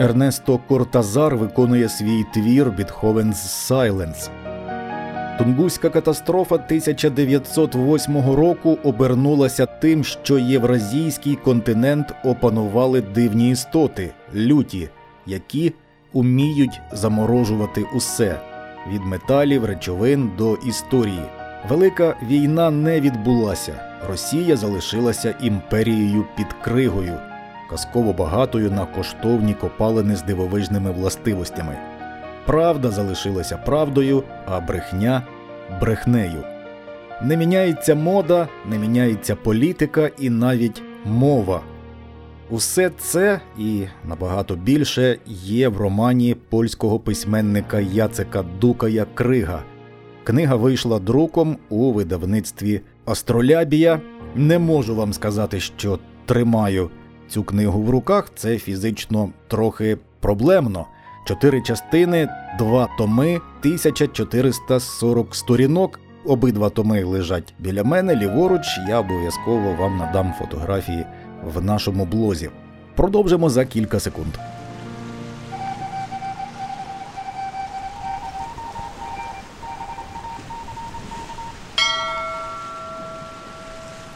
Ернесто Кортазар виконує свій твір Beethoven's Silence. Тунгуська катастрофа 1908 року обернулася тим, що євразійський континент опанували дивні істоти, люті, які уміють заморожувати усе від металів, речовин до історії. Велика війна не відбулася. Росія залишилася імперією під кригою, казково багатою на коштовні копалини з дивовижними властивостями. Правда залишилася правдою, а брехня брехнею. Не міняється мода, не міняється політика і навіть мова. Усе це і набагато більше є в романі польського письменника Яцека Дукая Крига. Книга вийшла друком у видавництві Астролябія. Не можу вам сказати, що тримаю цю книгу в руках. Це фізично трохи проблемно. Чотири частини, два томи, 1440 сторінок. Обидва томи лежать біля мене, ліворуч. Я обов'язково вам надам фотографії в нашому блозі. Продовжимо за кілька секунд.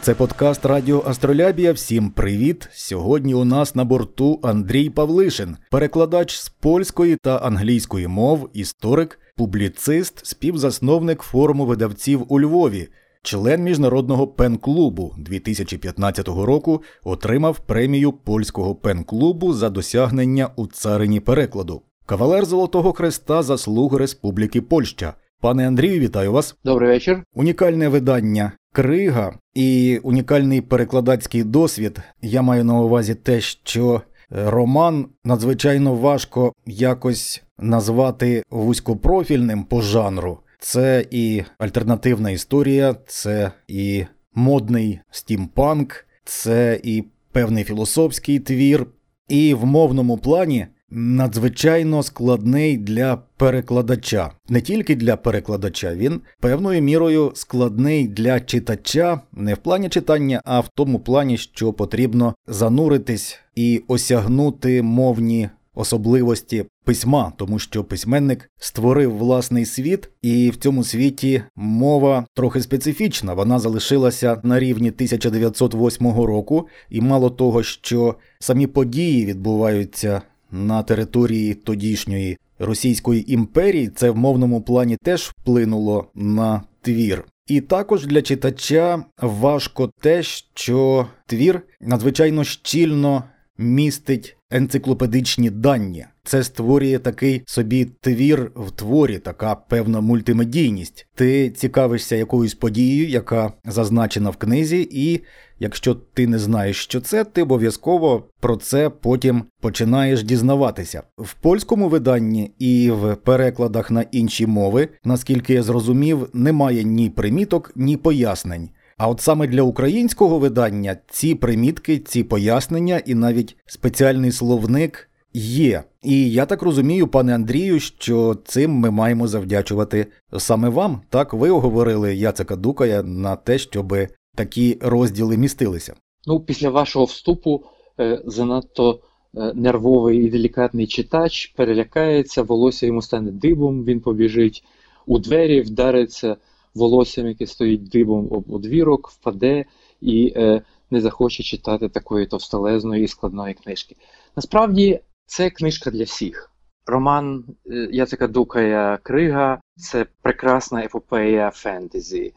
Це подкаст Радіо Астролябія. Всім привіт! Сьогодні у нас на борту Андрій Павлишин, перекладач з польської та англійської мов, історик, публіцист, співзасновник форуму видавців у Львові, член міжнародного пен-клубу 2015 року отримав премію польського пен-клубу за досягнення у царині перекладу. Кавалер Золотого Хреста заслуг Республіки Польща. Пане Андрію, вітаю вас. Добрий вечір. Унікальне видання Крига і унікальний перекладацький досвід. Я маю на увазі те, що роман надзвичайно важко якось назвати вузькопрофільним по жанру. Це і альтернативна історія, це і модний стімпанк, це і певний філософський твір, і в мовному плані надзвичайно складний для перекладача. Не тільки для перекладача, він певною мірою складний для читача, не в плані читання, а в тому плані, що потрібно зануритись і осягнути мовні. Особливості письма, тому що письменник створив власний світ, і в цьому світі мова трохи специфічна. Вона залишилася на рівні 1908 року, і мало того, що самі події відбуваються на території тодішньої Російської імперії, це в мовному плані теж вплинуло на твір. І також для читача важко те, що твір надзвичайно щільно містить енциклопедичні дані. Це створює такий собі твір в творі, така певна мультимедійність. Ти цікавишся якоюсь подією, яка зазначена в книзі, і якщо ти не знаєш, що це, ти обов'язково про це потім починаєш дізнаватися. В польському виданні і в перекладах на інші мови, наскільки я зрозумів, немає ні приміток, ні пояснень. А от саме для українського видання ці примітки, ці пояснення і навіть спеціальний словник є. І я так розумію, пане Андрію, що цим ми маємо завдячувати саме вам. Так ви оговорили Яцека Дукая на те, щоб такі розділи містилися. Ну, після вашого вступу е, занадто е, нервовий і делікатний читач перелякається, волосся йому стане дибом, він побіжить у двері, вдариться волоссям, яке стоїть дибом об одвірок, впаде і е, не захоче читати такої товстолезної і складної книжки. Насправді, це книжка для всіх. Роман е, Яцека Дукая Крига це прекрасна епопея фентезі.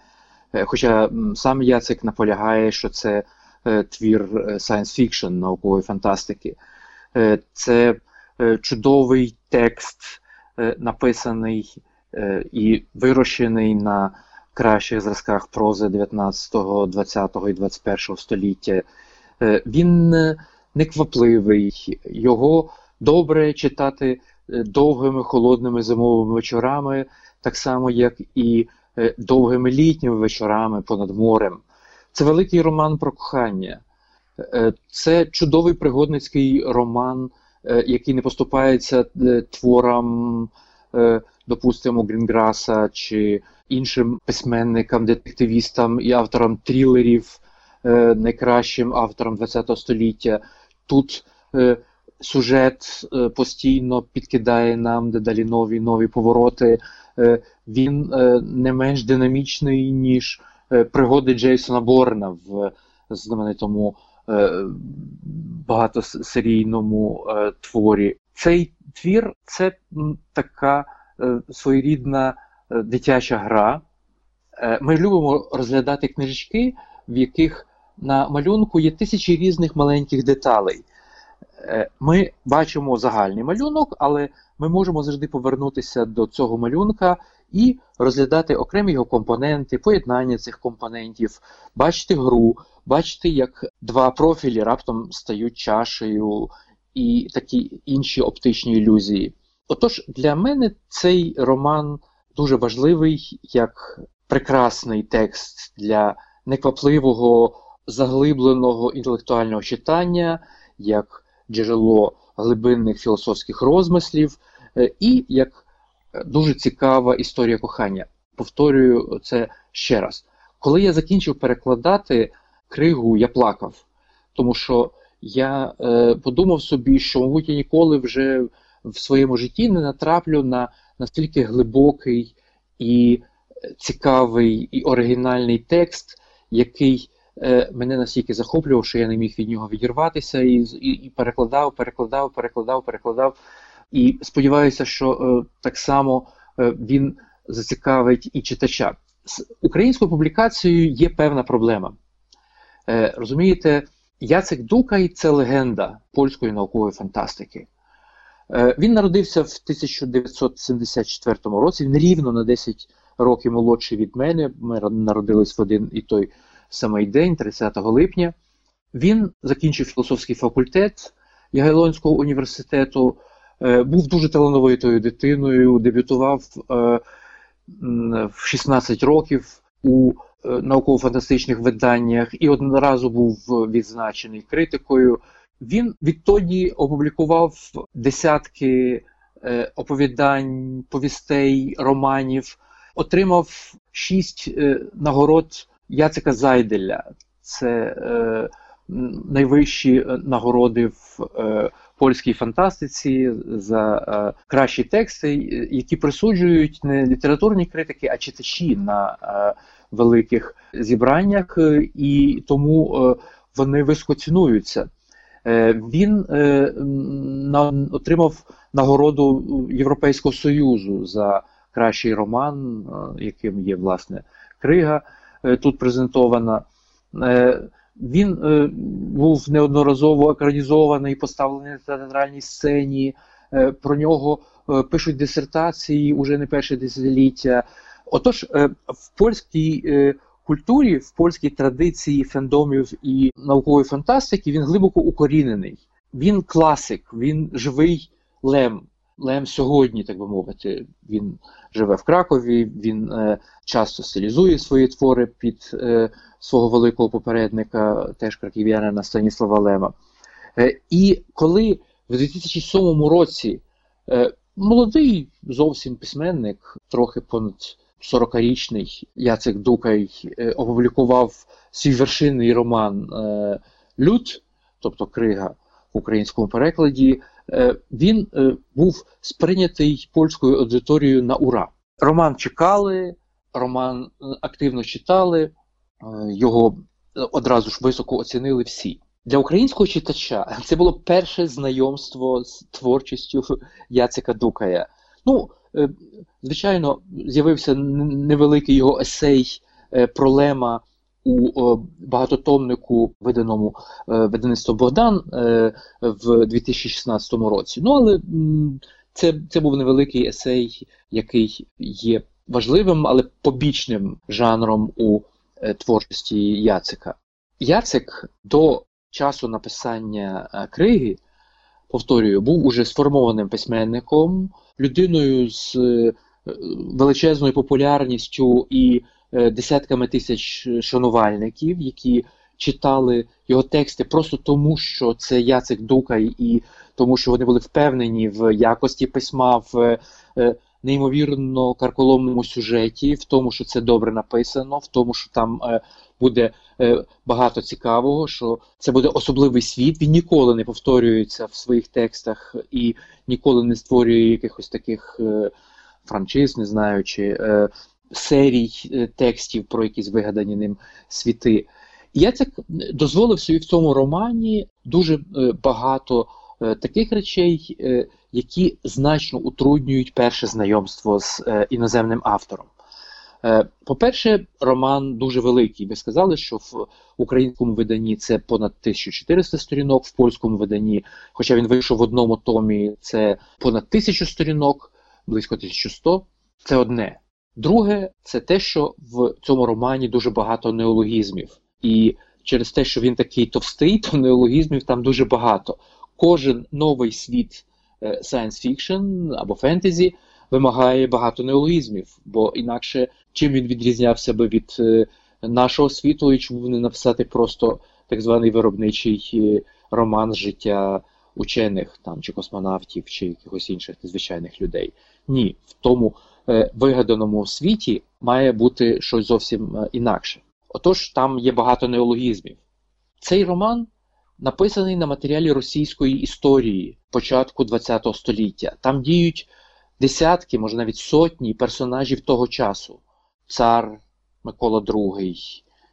Е, хоча сам Яцек наполягає, що це е, твір science fiction, наукової фантастики. Це чудовий текст, написаний і вирощений на кращих зразках прози 19, 20 і 21 століття. Він неквапливий, його добре читати е, довгими холодними зимовими вечорами, так само, як і е, довгими літніми вечорами понад морем. Це великий роман про кохання. Е, це чудовий пригодницький роман, який не поступається творам, допустимо, Грінграса чи іншим письменникам, детективістам і авторам трилерів, найкращим авторам ХХ століття. Тут сюжет е, постійно підкидає нам дедалі нові нові повороти. Е, він е, не менш динамічний, ніж пригоди Джейсона Борна в знаменитому багатосерійному творі. Цей твір це така своєрідна дитяча гра. Ми любимо розглядати книжечки, в яких на малюнку є тисячі різних маленьких деталей. Е, ми бачимо загальний малюнок, але ми можемо завжди повернутися до цього малюнка і розглядати окремі його компоненти, поєднання цих компонентів, бачити гру, бачити, як два профілі раптом стають чашею і такі інші оптичні ілюзії. Отож, для мене цей роман дуже важливий як прекрасний текст для неквапливого, заглибленого інтелектуального читання. як джерело глибинних філософських розмислів, е, і як дуже цікава історія кохання. Повторюю це ще раз. Коли я закінчив перекладати кригу, я плакав, тому що я е, подумав собі, що, мабуть, я ніколи вже в своєму житті не натраплю на настільки глибокий і цікавий і оригінальний текст, який Е, мене настільки захоплював, що я не міг від нього відірватися, і і, і перекладав, перекладав, перекладав, перекладав. І сподіваюся, що е, так само е, він зацікавить і читача. З українською публікацією є певна проблема. Е, розумієте, Яцек Дукай це легенда польської наукової фантастики. Е, він народився в 1974 році, він рівно на 10 років молодший від мене. Ми народились в один і той самий день, 30 липня. Він закінчив філософський факультет Ягелонського університету, е, був дуже талановитою дитиною, дебютував е, в 16 років у е, науково-фантастичних виданнях і одноразу був відзначений критикою. Він відтоді опублікував десятки оповідань, повістей, романів, отримав шість нагород Яцика Зайделя це е, найвищі е, нагороди в е, польській фантастиці за е, кращі тексти, які присуджують не літературні критики, а читачі на е, великих зібраннях, і тому е, вони високо цінуються. Е, він е, на, отримав нагороду Європейського Союзу за кращий роман, е, яким є власне крига. Е, тут презентована. Е, він е, був неодноразово екранізований, поставлений на театральній сцені. Про нього пишуть дисертації уже не перше десятиліття. Отож, в польській культурі, в польській традиції фендомів і наукової фантастики він глибоко укорінений. Він класик, він живий лем. Лем сьогодні, так би мовити, він живе в Кракові, він е, часто стилізує свої твори під е, свого великого попередника, теж краків'янина Станіслава Лема. Е, і коли в 2007 році е, молодий зовсім письменник, трохи понад 40-річний Яцек Дукай, е, опублікував свій вершинний роман е, Люд, тобто Крига в українському перекладі. Е, він е, був сприйнятий польською аудиторією на ура. Роман чекали, роман е, активно читали, його одразу ж високо оцінили всі. Для українського читача це було перше знайомство з творчістю Яцика Дукая. Ну, звичайно, з'явився невеликий його есей Пролема у багатотомнику, виданому е, видавництво Богдан е, в 2016 році. Ну але це, це був невеликий есей, який є важливим, але побічним жанром у е, творчості Яцика. Яцик до часу написання криги, повторюю, був уже сформованим письменником, людиною з величезною популярністю і Е, десятками тисяч шанувальників, які читали його тексти просто тому, що це Яцек Дукай, і тому, що вони були впевнені в якості письма, в е, неймовірно карколомному сюжеті, в тому, що це добре написано, в тому, що там е, буде е, багато цікавого, що це буде особливий світ. Він ніколи не повторюється в своїх текстах і ніколи не створює якихось таких е, франшиз, не знаю, чи е, серій е, текстів про якісь вигадані ним світи. Я це дозволив собі в цьому романі дуже е, багато е, таких речей, які значно утруднюють перше знайомство з іноземним автором. По-перше, роман дуже великий. Ви сказали, що в українському виданні це понад 1400 сторінок, в польському виданні, хоча він вийшов в одному томі, це понад 1000 сторінок, близько 1100. Це одне. Друге, це те, що в цьому романі дуже багато неологізмів. І через те, що він такий товстий, то неологізмів там дуже багато. Кожен новий світ е, science fiction або фентезі вимагає багато неологізмів, бо інакше чим він відрізнявся би від е, нашого світу, і чому не написати просто так званий виробничий е, роман життя учених там чи космонавтів, чи якихось інших незвичайних людей. Ні, в тому вигаданому світі має бути щось зовсім інакше. Отож, там є багато неологізмів. Цей роман написаний на матеріалі російської історії початку ХХ століття. Там діють десятки, може навіть сотні персонажів того часу: цар Микола II,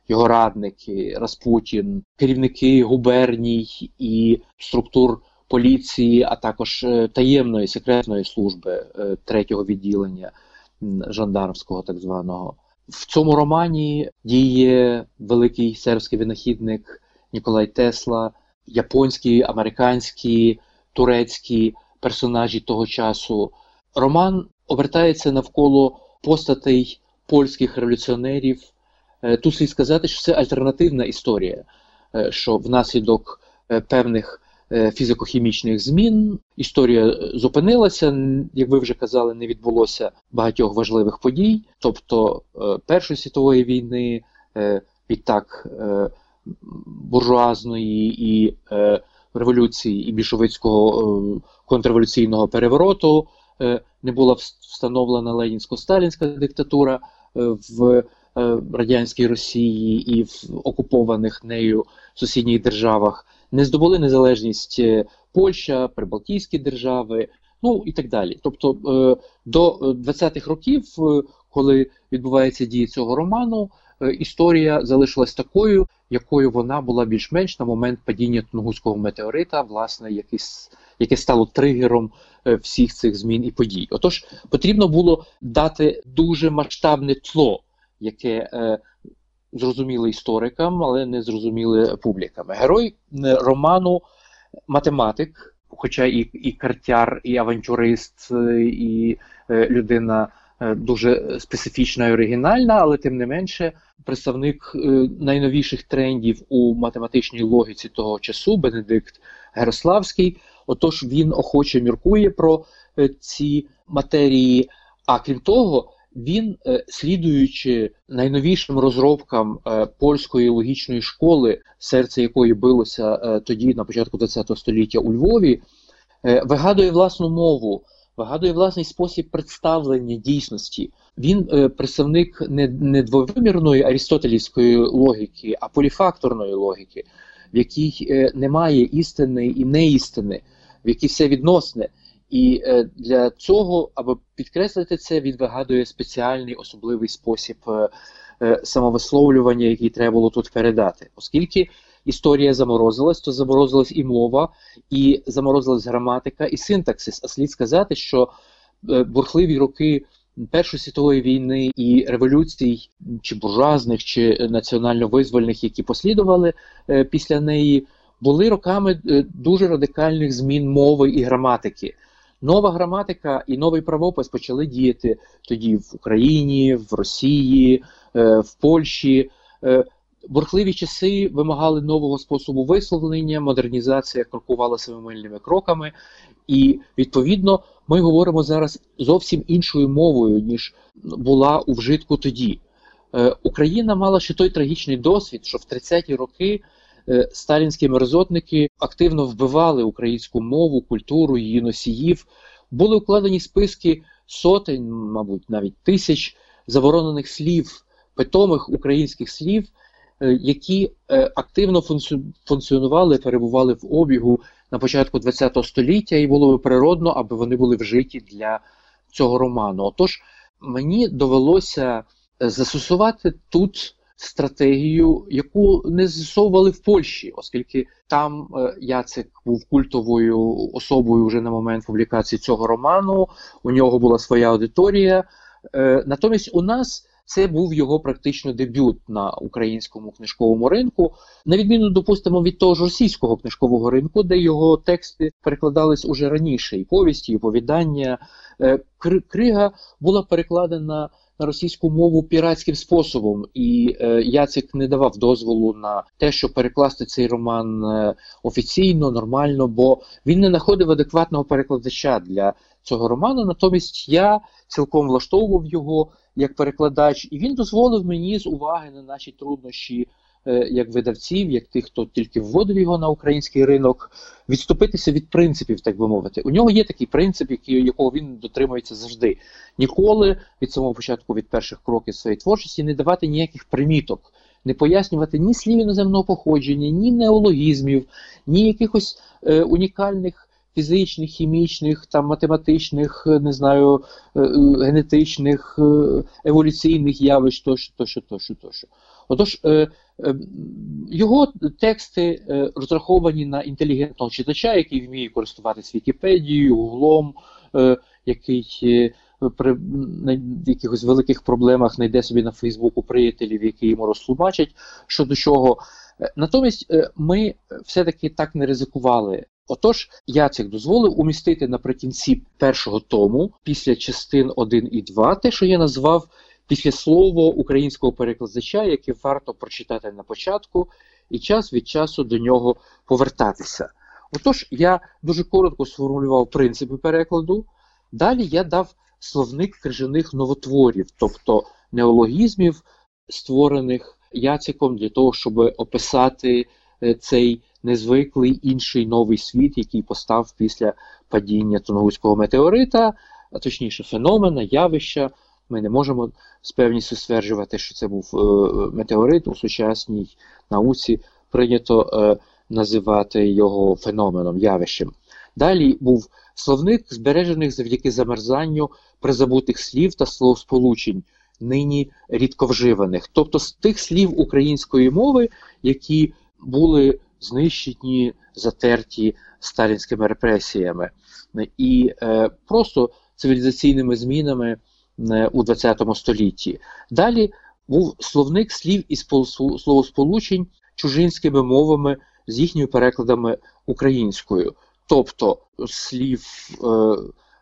його радники, Распутін, керівники губерній і структур поліції, а також е, таємної секретної служби е, третього відділення жандармського так званого. В цьому романі діє великий сербський винахідник Ніколай Тесла, японські, американські, турецькі персонажі того часу. Роман обертається навколо постатей польських революціонерів. Е, тут слід сказати, що це альтернативна історія, е, що внаслідок е, певних фізико-хімічних змін. Історія е, зупинилася, як ви вже казали, не відбулося багатьох важливих подій, тобто е, Першої світової війни, відтак буржуазної і революції і більшовицького контрреволюційного перевороту. Не була встановлена ленінсько-сталінська диктатура в радянській Росії і в окупованих нею сусідніх державах не здобули незалежність е, Польща, Прибалтійські держави, ну і так далі. Тобто е, до 20-х років, е, коли відбувається дії цього роману, історія залишилась такою, якою вона була більш-менш на момент падіння Тунгуського метеорита, власне, якийсь. Яке стало тригером всіх цих змін і подій. Отож, потрібно було дати дуже масштабне тло, яке зрозуміли історикам, але не зрозуміли публікам. Герой е, роману математик, хоча і і картяр, і авантюрист, е, і е, людина дуже специфічна і оригінальна, але тим не менше представник найновіших трендів у математичній логіці того часу, Бенедикт Герославський. Отож, він охоче міркує про ці матерії. А крім того, він, е, слідуючи найновішим розробкам е, польської логічної школи, серце якої билося е, тоді, на початку ХХ століття у Львові, вигадує власну мову, вигадує власний спосіб представлення дійсності. Він представник не не двовимірної арістотелівської логіки, а поліфакторної логіки, в якій немає істини і неістини, в якій все відносне. І е, для цього, аби підкреслити це, він вигадує спеціальний особливий спосіб е, е, самовисловлювання, який треба було тут передати. Оскільки історія заморозилась, то заморозилась і мова, і заморозилась граматика, і синтаксис. А слід сказати, що бурхливі роки Першої світової війни і революцій, чи буржуазних, чи національно-визвольних, які послідували після неї, були роками дуже радикальних змін мови і граматики. Нова граматика і новий правопис почали діяти тоді в Україні, в Росії, е, в Польщі. Е, бурхливі часи вимагали нового способу висловлення, модернізація крокувала семимильними кроками, і відповідно ми говоримо зараз зовсім іншою мовою, ніж була у вжитку тоді. Е, Україна мала ще той трагічний досвід, що в 30-ті роки сталінські мерзотники активно вбивали українську мову, культуру, її носіїв. Були укладені списки сотень, мабуть, навіть тисяч заборонених слів, питомих українських слів, е, які е, активно функціонували, перебували в обігу на початку ХХ століття, і було би природно, аби вони були вжиті для цього роману. Отож, мені довелося е, застосувати тут стратегію, яку не застосовували в Польщі, оскільки там е, Яцик був культовою особою вже на момент публікації цього роману. У нього була своя аудиторія. Е, натомість у нас це був його практично дебют на українському книжковому ринку, на відміну, допустимо, від того ж російського книжкового ринку, де його тексти перекладались уже раніше, і повісті, і оповідання. Е, крига була перекладена на російську мову піратським способом, і е, Яцик не давав дозволу на те, щоб перекласти цей роман е, офіційно, нормально, бо він не знаходив адекватного перекладача для цього роману. Натомість я цілком влаштовував його як перекладач, і він дозволив мені з уваги на наші труднощі. Е, як видавців, як тих, хто тільки вводив його на український ринок, відступитися від принципів, так би мовити. У нього є такий принцип, який, якого він дотримується завжди. Ніколи від самого початку, від перших кроків своєї творчості, не давати ніяких приміток, не пояснювати ні слів іноземного походження, ні неологізмів, ні якихось е, унікальних. Фізичних, хімічних, там математичних, не знаю, е, генетичних, еволюційних явищ тощо, тощо, тощо, тощо. Отож, е, е, його тексти е, розраховані на інтелігентного читача, який вміє користуватися Вікіпедією, Гуглом, який при якихось великих проблемах знайде собі на Фейсбуку приятелів, які йому розтлумачать щодо чого. Натомість ми все-таки так не ризикували. Отож, Яцек дозволив умістити наприкінці першого тому, після частин 1 і 2, те, що я назвав після слова українського перекладача, яке варто прочитати на початку, і час від часу до нього повертатися. Отож, я дуже коротко сформулював принципи перекладу. Далі я дав словник крижаних новотворів, тобто неологізмів, створених Яциком для того, щоб описати цей незвиклий інший новий світ, який постав після падіння Тунгуського метеорита, а точніше, феномена, явища. Ми не можемо з певністю стверджувати, що це був е, метеорит у сучасній науці. Прийнято е, називати його феноменом, явищем. Далі був словник збережених завдяки замерзанню призабутих слів та словосполучень, нині рідко вживаних, тобто з тих слів української мови, які були знищені, затерті сталінськими репресіями, і е, просто цивілізаційними змінами. Е, у ХХ столітті. Далі був словник слів і словосполучень чужинськими мовами з їхніми перекладами українською, тобто слів, е,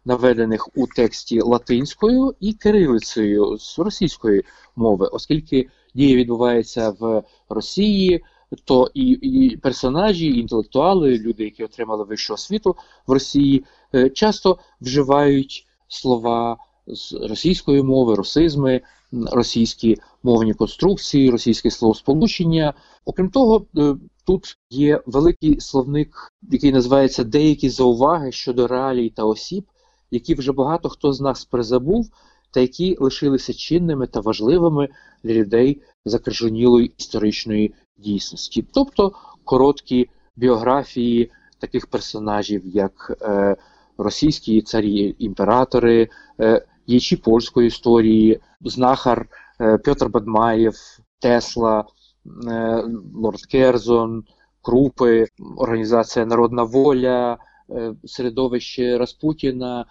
наведених у тексті латинською і кирилицею з російської мови, оскільки дія відбувається в Росії. То і і персонажі, і інтелектуали, люди, які отримали вищу освіту в Росії, е, часто вживають слова з російської мови, русизми, російські мовні конструкції, російське словосполучення. Окрім того, е, тут є великий словник, який називається Деякі зауваги щодо реалій та осіб, які вже багато хто з нас призабув, та які лишилися чинними та важливими для людей закрижонілої історичної дійсності, тобто короткі біографії таких персонажів, як е, російські царі імператори. Е, діячі польської історії, знахар е, Петр Бадмаєв, Тесла, е, Лорд Керзон, Крупи, Організація Народна Воля, е, середовище Распутіна,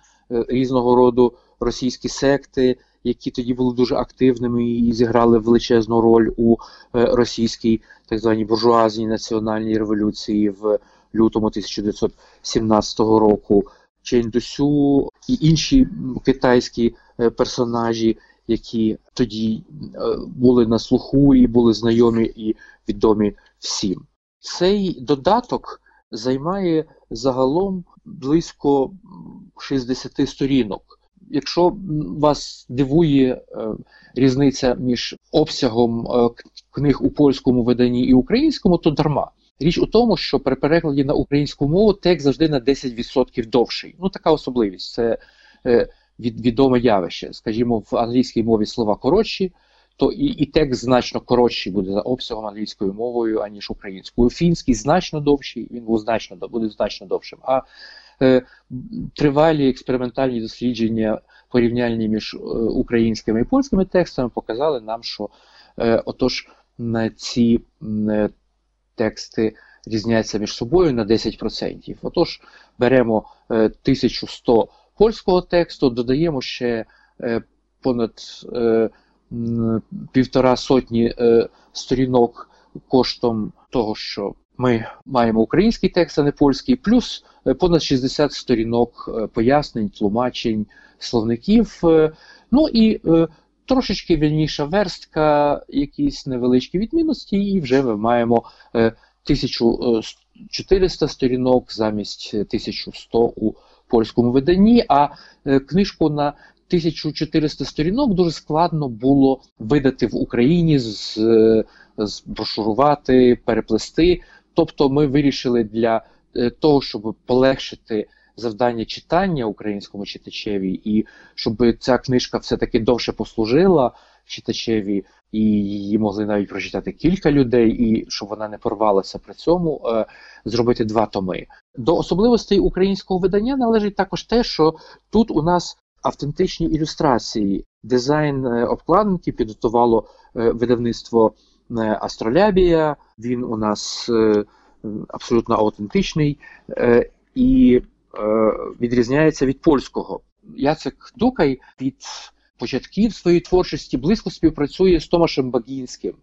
різного роду російські секти. Які тоді були дуже активними і зіграли величезну роль у російській так званій буржуазній національній революції в лютому 1917 року. Чендусю і інші китайські е, персонажі, які тоді е, були на слуху і були знайомі і відомі всім. Цей додаток займає загалом близько 60 сторінок. Якщо вас дивує е, різниця між обсягом книг у польському виданні і українському, то дарма. Річ у тому, що при перекладі на українську мову текст завжди на 10% довший. Ну, така особливість. Це е, від, відоме явище. Скажімо, в англійській мові слова коротші, то і і текст значно коротший буде за обсягом англійською мовою, аніж українською. Фінський значно довший, він був значно буде значно довшим. А е, тривалі експериментальні дослідження, порівняльні між е, українськими і польськими текстами, показали нам, що е, отож ці е, тексти різняться між собою на 10%. Отож, беремо 1100 е, польського тексту, додаємо ще е, понад е, півтора сотні сторінок коштом того, що ми маємо український текст, а не польський, плюс понад 60 сторінок пояснень, тлумачень, словників. Ну і трошечки вільніша верстка, якісь невеличкі відмінності, і вже ми маємо 1400 сторінок замість 1100 у польському виданні, а е, книжку на 1400 сторінок дуже складно було видати в Україні, з, зброшурувати, переплести. Тобто ми вирішили для е, того, щоб полегшити завдання читання українському читачеві, і щоб ця книжка все-таки довше послужила читачеві, і її могли навіть прочитати кілька людей, і щоб вона не порвалася при цьому, е, зробити два томи. До особливостей українського видання належить також те, що тут у нас автентичні ілюстрації, дизайн е, обкладинки підготувало видавництво Астролябія. Він у нас абсолютно аутентичний і відрізняється від польського. Яцек Дукай від початків своєї творчості близько співпрацює з Томашем Багінським,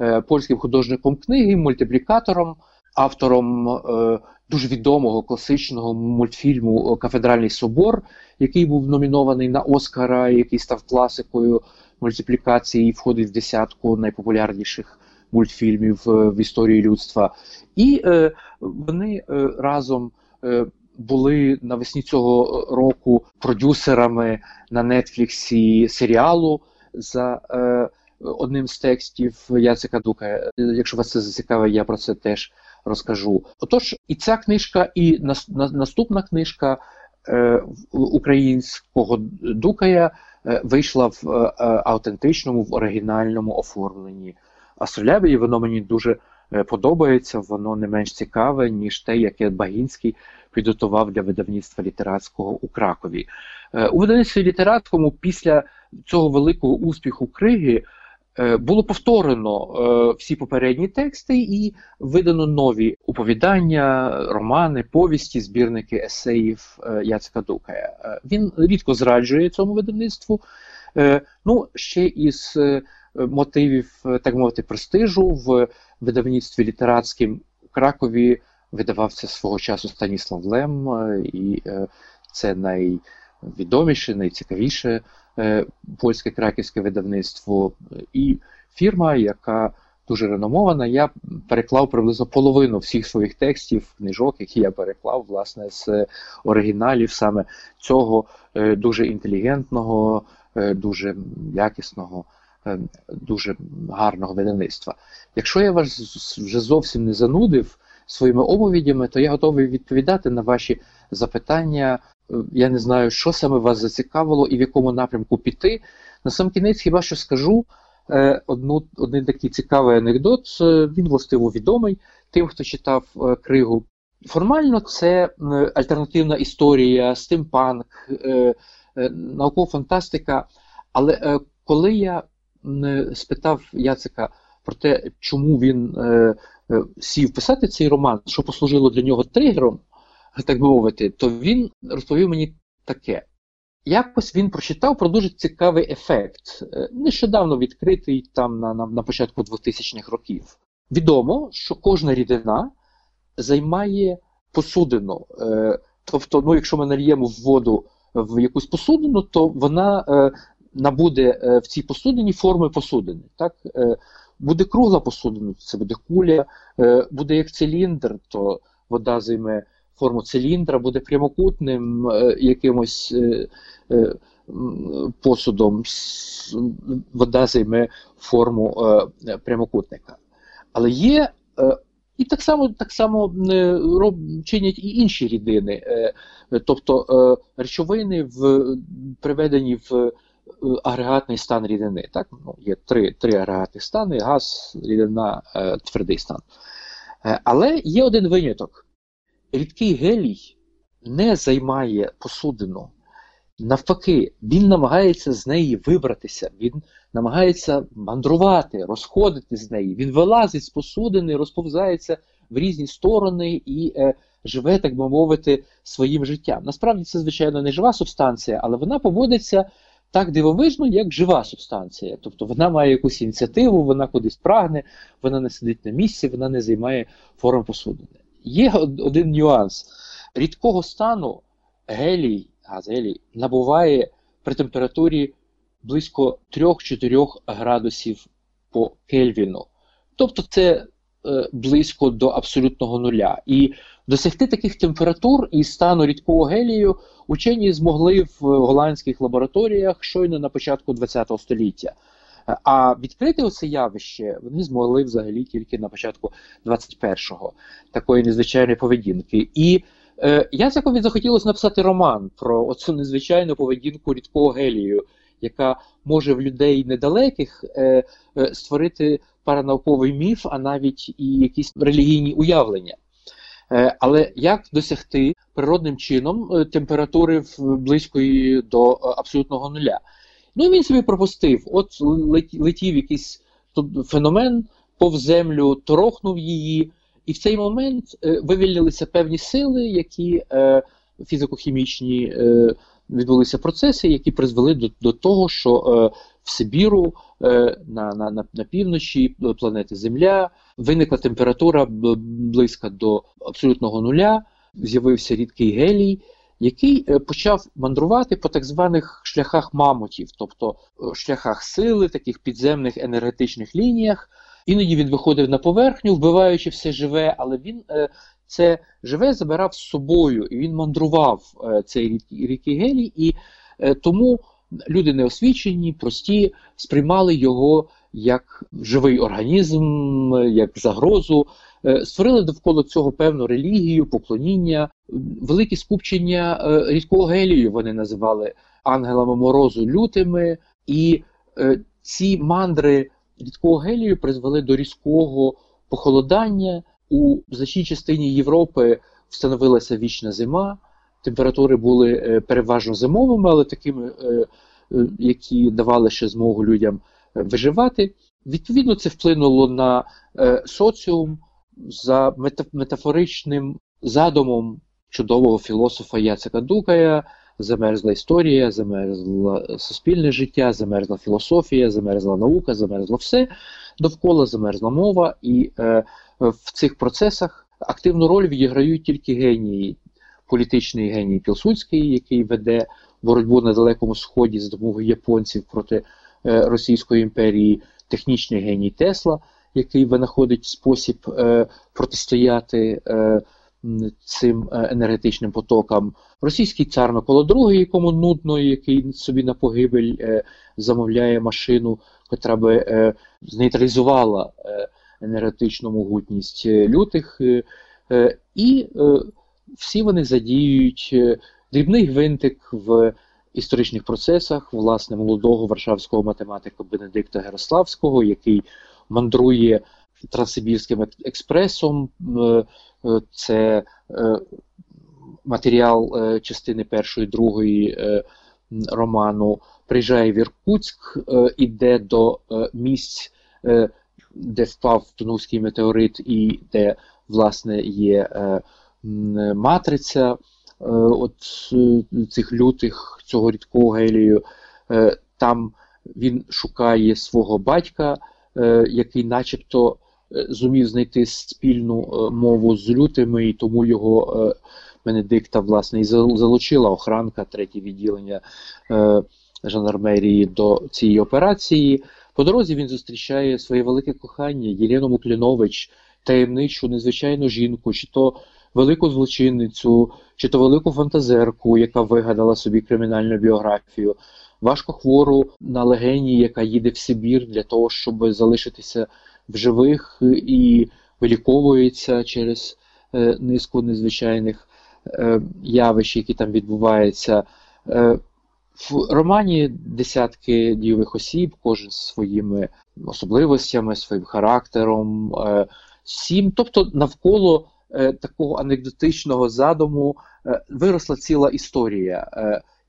е, польським художником книги, мультиплікатором, автором е, дуже відомого класичного мультфільму Кафедральний собор, який був номінований на Оскара, який став класикою мультиплікації і входить в десятку найпопулярніших мультфільмів е, в історії людства. І вони разом були навесні цього року продюсерами на Нетфліксі серіалу за е, одним з текстів Яцека Дука. Якщо вас це зацікавить, я про це теж розкажу. Отож, і ця книжка, і на, на, наступна книжка е, українського Дукая е, вийшла в е, автентичному, в оригінальному оформленні. Астролябії воно мені дуже подобається, воно не менш цікаве, ніж те, яке Багінський підготував для видавництва літератського у Кракові. У видавництві літератському після цього великого успіху криги було повторено е, всі попередні тексти і видано нові оповідання, романи, повісті, збірники есеїв Яцка Дукая. Він рідко зраджує цьому видавництву. Ну, ще із мотивів, так мовити, престижу в видавництві літератським у Кракові видавався свого часу Станіслав Лем, е, і е, це найвідоміше, найцікавіше е, польське краківське видавництво. І фірма, яка дуже реномована, я переклав приблизно половину всіх своїх текстів, книжок, які я переклав власне з оригіналів саме цього дуже інтелігентного, дуже якісного. Дуже гарного видавництва. Якщо я вас вже зовсім не занудив, своїми оповідями, то я готовий відповідати на ваші запитання. Е, я не знаю, що саме вас зацікавило і в якому напрямку піти. На сам кінець хіба що скажу е, одну, один такий цікавий анекдот. Е, він властиво відомий тим, хто читав кригу. Формально це альтернативна історія, стимпанк, наукова фантастика. Але коли я спитав Яцика про те, чому він сів писати цей роман, що послужило для нього тригером, так би мовити, то він розповів мені таке. Якось він прочитав про дуже цікавий ефект, е, нещодавно відкритий там на на, на початку 2000-х років. Відомо, що кожна рідина займає посудину. Е, тобто, ну, якщо ми нальємо в воду в якусь посудину, то вона набуде в цій посудині форми посудини. Так? Буде кругла посудина, це буде куля, е, буде як циліндр, то вода займе форму циліндра, буде прямокутним е, якимось е, посудом, вода займе форму прямокутника. Але є І так само так само роб, чинять і інші рідини, тобто речовини в приведені в агрегатний стан рідини. Так? Ну, Є три три агрегатні стани: газ, рідина, твердий стан. Але є один виняток. Рідкий гелій не займає посудину. Навпаки, він намагається з неї вибратися, він намагається мандрувати, розходити з неї. Він вилазить з посудини, розповзається в різні сторони і е, живе, так би мовити, своїм життям. Насправді це, звичайно, не жива субстанція, але вона поводиться так дивовижно, як жива субстанція. Тобто вона має якусь ініціативу, вона кудись прагне, вона не сидить на місці, вона не займає форму посудини. Є один нюанс рідкого стану гелій, газ гелій набуває при температурі близько 3-4 градусів по Кельвіну. Тобто це е, близько до абсолютного нуля. І досягти таких температур і стану рідкого гелію учені змогли в голландських лабораторіях щойно на початку ХХ століття. А відкрити оце явище вони змогли взагалі тільки на початку 21-го такої незвичайної поведінки. І е, я захотілося написати роман про оцю незвичайну поведінку рідкого гелію, яка може в людей недалеких е, е, створити паранауковий міф, а навіть і якісь релігійні уявлення. Е, але як досягти природним чином е, температури близької до е, абсолютного нуля? Ну і він собі пропустив, от летів якийсь феномен повз землю, торохнув її, і в цей момент вивільнилися певні сили, які фізико-хімічні відбулися процеси, які призвели до до того, що в Сибіру е, на, на, на, на півночі планети Земля виникла температура близька до абсолютного нуля, з'явився рідкий гелій. Який е, почав мандрувати по так званих шляхах мамутів, тобто е, шляхах сили, таких підземних енергетичних лініях. Іноді він виходив на поверхню, вбиваючи все живе, але він е, це живе забирав з собою, і він мандрував е, цей ріки Гелій, і е, тому люди неосвічені, прості, сприймали його як живий організм, як загрозу. Е, створили довкола цього певну релігію, поклоніння, великі скупчення рідкого гелію вони називали ангелами морозу лютими, і ці мандри рідкого гелію призвели до різкого похолодання. У значній частині Європи встановилася вічна зима, температури були е, переважно зимовими, але такими, е, е, які давали ще змогу людям виживати. Відповідно, це вплинуло на соціум за метафоричним задумом чудового філософа Яцека Дукая. Замерзла історія, замерзла суспільне життя, замерзла філософія, замерзла наука, замерзло все довкола, замерзла мова, і е, в цих процесах активну роль відіграють тільки генії, політичний геній Пілсудський, який веде боротьбу на Далекому Сході за допомогою японців проти е, Російської імперії, технічний геній Тесла, який винаходить спосіб е, протистояти. Е, Цим енергетичним потокам російський цар Микола II, якому нудно, який собі на погибель замовляє машину, котра би знейтралізувала енергетичну могутність лютих, і всі вони задіюють дрібний гвинтик в історичних процесах власне молодого варшавського математика Бенедикта Герославського, який мандрує Транссибірським експресом. Це матеріал частини першої, другої роману. Приїжджає в Іркутськ, іде до місць де впав Тунувський метеорит, і де, власне, є е, матриця е, от е, цих лютих, цього рідкого гелію. Е, там він шукає свого батька, е, який начебто е, зумів знайти спільну мову з лютими, і тому його Бенедикта власне, і залучила охранка, третє відділення жандармерії до цієї операції. По дорозі він зустрічає своє велике кохання Єлену Муклінович, таємничу, незвичайну жінку, чи то велику злочинницю, чи то велику фантазерку, яка вигадала собі кримінальну біографію, важко хвору на легені, яка їде в Сибір для того, щоб залишитися в живих і виліковується через низку незвичайних явищ, які там відбуваються. В романі десятки дійових осіб, кожен з своїми особливостями, своїм характером, сім. Тобто навколо такого анекдотичного задуму виросла ціла історія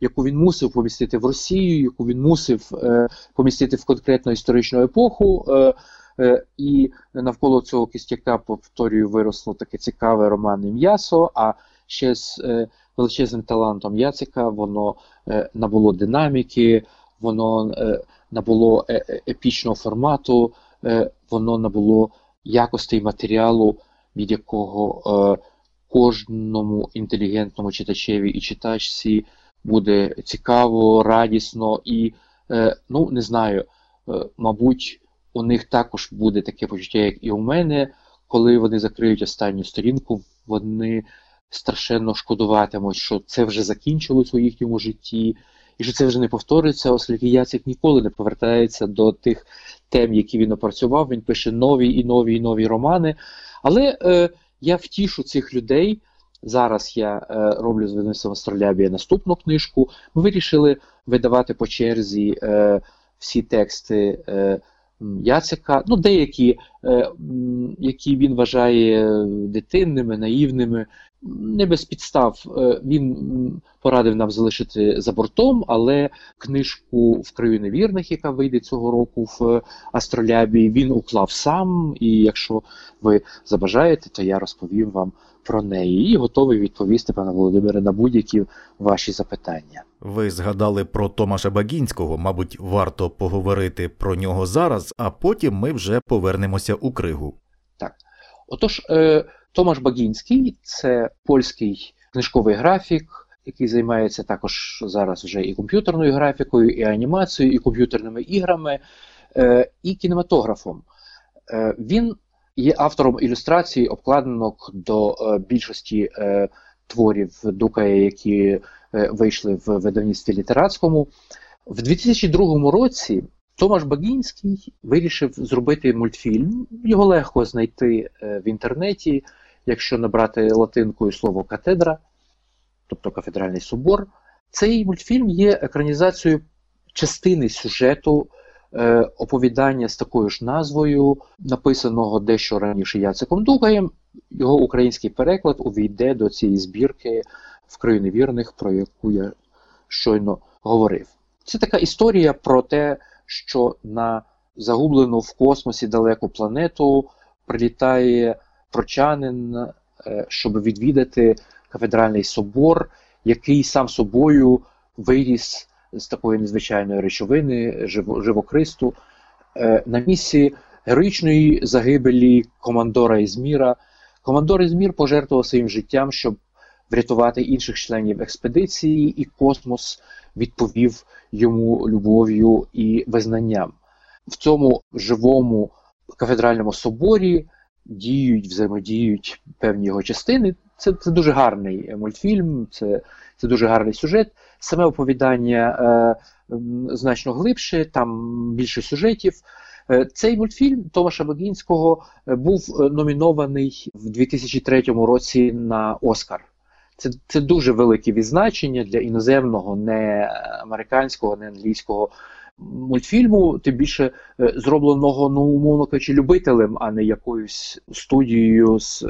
яку він мусив помістити в Росію, яку він мусив е, помістити в конкретну історичну епоху. Е, е, і навколо цього кістяка, повторюю, виросло таке цікаве романне м'ясо. А ще з е, величезним талантом Яцика воно е, набуло динаміки, воно е, набуло е, е епічного формату, е, воно набуло якостей матеріалу, від якого е, кожному інтелігентному читачеві і читачці буде цікаво, радісно і, е, ну, не знаю, е, мабуть, у них також буде таке почуття, як і у мене, коли вони закриють останню сторінку, вони страшенно шкодуватимуть, що це вже закінчилось у їхньому житті, і що це вже не повториться, оскільки Яцик ніколи не повертається до тих тем, які він опрацював. Він пише нові і нові і нові романи. Але е, я втішу цих людей. Зараз я е, роблю з видавництвом Астролябія наступну книжку. Ми вирішили видавати по черзі е, всі тексти е, Яцика, ну, деякі, е, які він вважає дитинними, наївними. Не без підстав е, він порадив нам залишити за бортом, але книжку в краю невірних, яка вийде цього року в Астролябії, він уклав сам. І якщо ви забажаєте, то я розповім вам про неї і готовий відповісти, пане Володимире, на будь-які ваші запитання. Ви згадали про Томаша Багінського, мабуть, варто поговорити про нього зараз, а потім ми вже повернемося у кригу. Так. Отож, е, Томаш Багінський це польський книжковий графік. Який займається також зараз вже і комп'ютерною графікою, і анімацією, і комп'ютерними іграми, е, і кінематографом. Е, він Є автором ілюстрацій, обкладинок до е, більшості творів Дукая, які вийшли в видавництві літератському. В 2002 році Томаш Багінський вирішив зробити мультфільм. Його легко знайти в інтернеті, якщо набрати латинкою слово катедра, тобто кафедральний собор. Цей мультфільм є екранізацією частини сюжету. Е, оповідання з такою ж назвою, написаного дещо раніше Яциком Дугаєм. Його український переклад увійде до цієї збірки в краю невірних, про яку я щойно говорив. Це така історія про те, що на загублену в космосі далеку планету прилітає прочанин, е, щоб відвідати кафедральний собор, який сам собою виріс з такої незвичайної речовини, живокристу, е, на місці героїчної загибелі командора Ізміра. Командор Ізмір пожертвував своїм життям, щоб врятувати інших членів експедиції, і космос відповів йому любов'ю і визнанням. В цьому живому кафедральному соборі діють, взаємодіють певні його частини. Це це дуже гарний мультфільм, це це дуже гарний сюжет. Саме оповідання е, значно глибше, там більше сюжетів. Е, цей мультфільм Томаша Багінського е, був е, номінований в 2003 році на Оскар. Це це дуже велике відзначення для іноземного, не американського, не англійського мультфільму, тим більше зробленого, ну, умовно кажучи, любителем, а не якоюсь студією з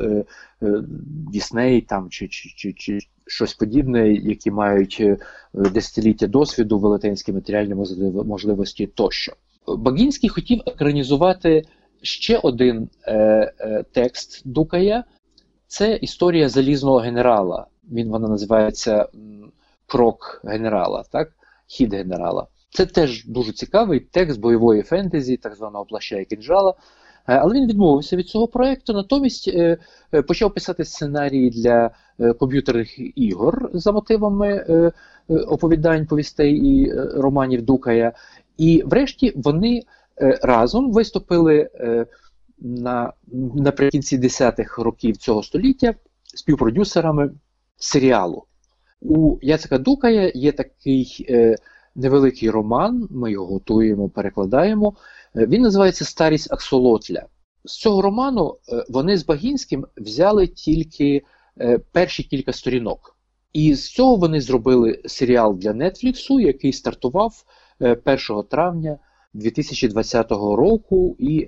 Дісней там чи, чи, чи, чи щось подібне, які мають е, десятиліття досвіду, велетенські матеріальні можливості тощо. Багінський хотів екранізувати ще один е, е, текст Дукая. Це історія залізного генерала. Він вона називається Крок генерала, так? Хід генерала. Це теж дуже цікавий текст бойової фентезі, так званого плаща і кінжала. Е, але він відмовився від цього проєкту, натомість е, е, почав писати сценарії для комп'ютерних ігор за мотивами оповідань, повістей і романів Дукая. І врешті вони разом виступили на, наприкінці 10-х років цього століття співпродюсерами серіалу. У Яцека Дукая є такий невеликий роман, ми його готуємо, перекладаємо. Він називається Старість Аксолотля. з цього роману е, вони з Багінським взяли тільки е, перші кілька сторінок. І з цього вони зробили серіал для Нетфліксу, який стартував 1 травня 2020 року, і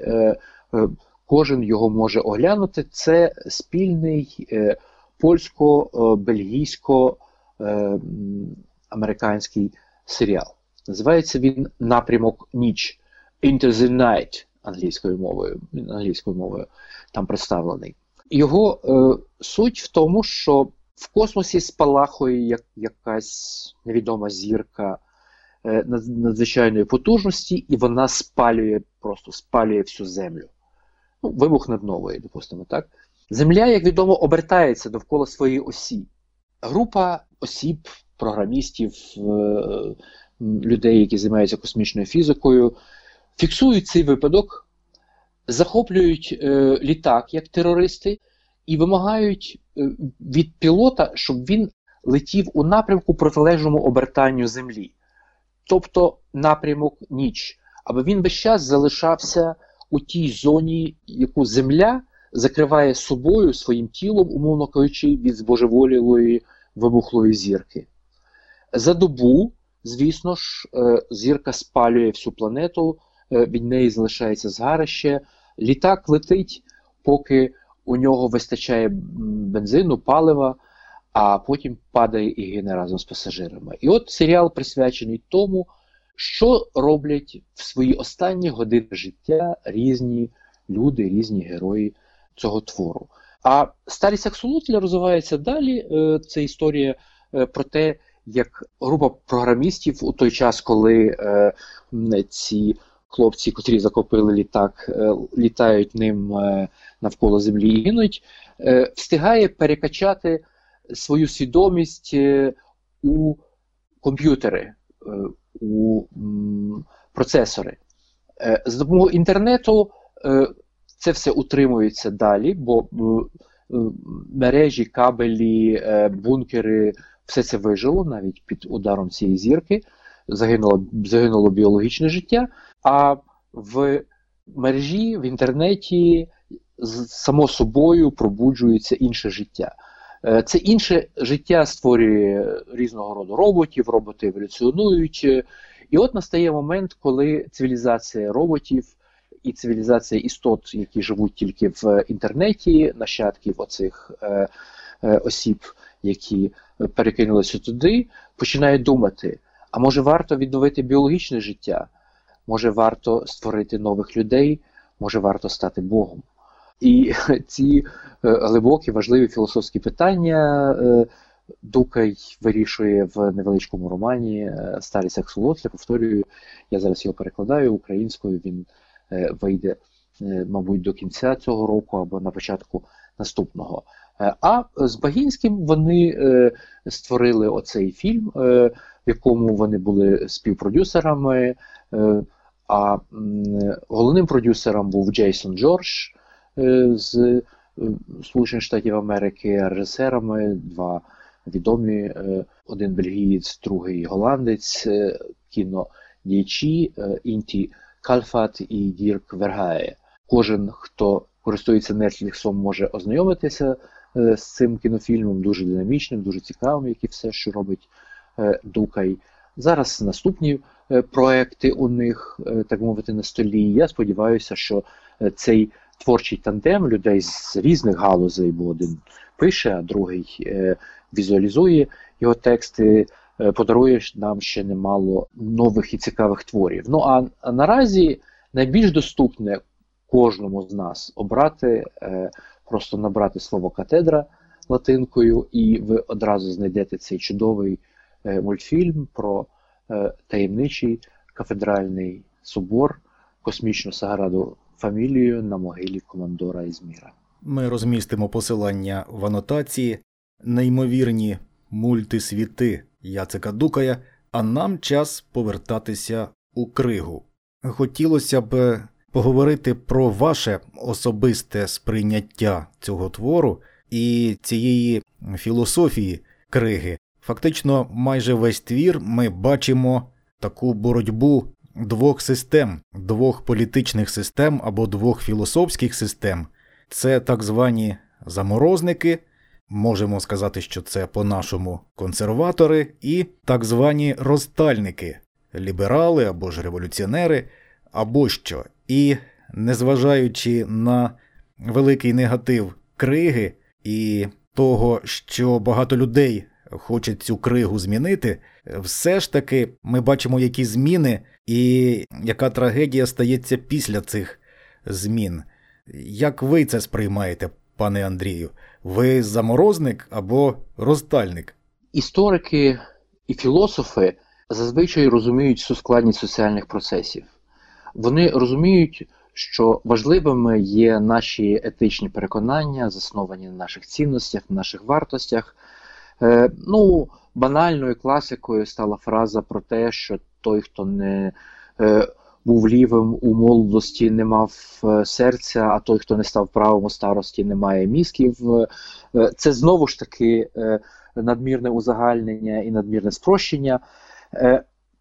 кожен його може оглянути. Це спільний польсько-бельгійсько-американський серіал. Називається він Напрямок Ніч Into the Night англійською мовою. англійською мовою там представлений. Його е, суть в тому, що в космосі спалахує як, якась невідома зірка е, надзвичайної потужності, і вона спалює, просто спалює всю землю. Ну, Вибух над новою, допустимо, так. Земля, як відомо, обертається довкола своєї осі. Група осіб, програмістів, е, людей, які займаються космічною фізикою, фіксують цей випадок, захоплюють е, літак як терористи і вимагають е, від пілота, щоб він летів у напрямку протилежному обертанню Землі, тобто напрямок ніч, аби він весь час залишався у тій зоні, яку Земля закриває собою своїм тілом, умовно кажучи, від збожеволілої вибухлої зірки. За добу, звісно ж, е, зірка спалює всю планету, Е, від неї залишається згарище. Літак летить, поки у нього вистачає бензину, палива, а потім падає і гине разом з пасажирами. І от серіал присвячений тому, що роблять в свої останні години життя різні люди, різні герої цього твору. А старість Аксолотлі розвивається далі. Е, це історія про те, як група програмістів у той час, коли ці хлопці, котрі закопили літак, е, літають ним е, навколо землі і гинуть, е, встигає перекачати свою свідомість у комп'ютери, у процесори. За допомогою інтернету це все утримується далі, бо мережі, кабелі, бункери, все це вижило навіть під ударом цієї зірки. Загинуло загинуло біологічне життя, а в мережі, в інтернеті само собою пробуджується інше життя. Е, це інше життя створює різного роду роботів, роботи еволюціонують. І от настає момент, коли цивілізація роботів і цивілізація істот, які живуть тільки в інтернеті, нащадків оцих е, е, осіб, які перекинулися туди, починає думати: а може варто відновити біологічне життя? може варто створити нових людей, може варто стати Богом. І ці е, глибокі, важливі філософські питання е, Дукай вирішує в невеличкому романі е, Старий сексолот. Я повторюю, я зараз його перекладаю українською, він вийде, мабуть, до кінця цього року або на початку наступного. А з Багінським вони створили оцей фільм, в якому вони були співпродюсерами. А головним продюсером був Джейсон Джордж е, з е, Сполучених Штатів Америки, режисерами два відомі: е, один бельгієць, другий голландець, кінодіячі Інті Кальфат і Дірк Вергає. Кожен, хто користується Netflix, може ознайомитися з цим кінофільмом, дуже динамічним, дуже цікавим, як і все, що робить Дукай. Зараз наступні Е, проекти у них, е, так мовити, на столі. Я сподіваюся, що е, цей творчий тандем людей з різних галузей, бо один пише, а другий візуалізує його тексти, подарує нам ще немало нових і цікавих творів. Ну а наразі найбільш доступне кожному з нас обрати, просто набрати слово катедра латинкою, і ви одразу знайдете цей чудовий мультфільм про. Е, таємничий кафедральний собор космічну Саграду фамілію на могилі командора Ізміра. Ми розмістимо посилання в анотації, неймовірні мультисвіти Яцика Дукая, а нам час повертатися у кригу. Хотілося б поговорити про ваше особисте сприйняття цього твору і цієї філософії криги. Фактично, майже весь твір ми бачимо таку боротьбу двох систем, двох політичних систем або двох філософських систем. Це так звані заморозники, можемо сказати, що це по-нашому консерватори, і так звані розтальники, ліберали або ж революціонери, або що. І незважаючи на великий негатив криги і того, що багато людей хочуть цю кригу змінити, все ж таки ми бачимо, які зміни і яка трагедія стається після цих змін. Як ви це сприймаєте, пане Андрію? Ви заморозник або розтальник? Історики і філософи зазвичай розуміють всю складність соціальних процесів. Вони розуміють, що важливими є наші етичні переконання, засновані на наших цінностях, на наших вартостях. Е, ну, банальною класикою стала фраза про те, що той, хто не е, був лівим у молодості, не мав е, серця, а той, хто не став правим у старості, не має мізків. Е, це знову ж таки е, надмірне узагальнення і надмірне спрощення.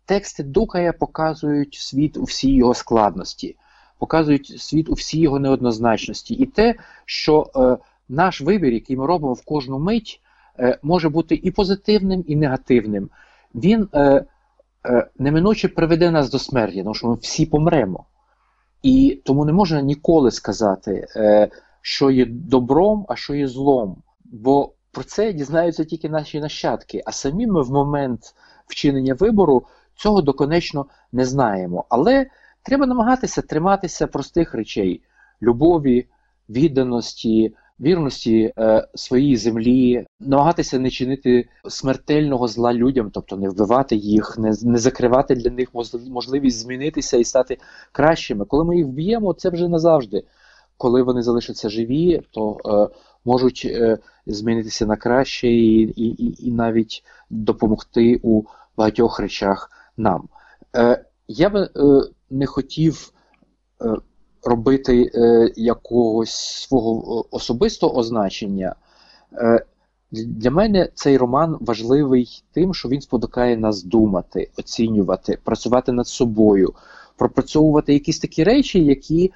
Тексти Дукая показують світ у всій його складності показують світ у всій його неоднозначності. І те, що е, наш вибір, який ми робимо в кожну мить, е, може бути і позитивним, і негативним. Він е, е, неминуче приведе нас до смерті, тому що ми всі помремо. І тому не можна ніколи сказати, е, що є добром, а що є злом. Бо про це дізнаються тільки наші нащадки. А самі ми в момент вчинення вибору цього доконечно не знаємо. Але Треба намагатися триматися простих речей: любові, відданості, вірності е, своїй землі, намагатися не чинити смертельного зла людям, тобто не вбивати їх, не не закривати для них можливість змінитися і стати кращими. Коли ми їх вб'ємо, це вже назавжди. Коли вони залишаться живі, то е, можуть е, змінитися на краще і, і, і, навіть допомогти у багатьох речах нам. Е, Я би е, не хотів е, робити якогось свого особистого означення. Для мене цей роман важливий тим, що він спонукає нас думати, оцінювати, працювати над собою, пропрацьовувати якісь такі речі, які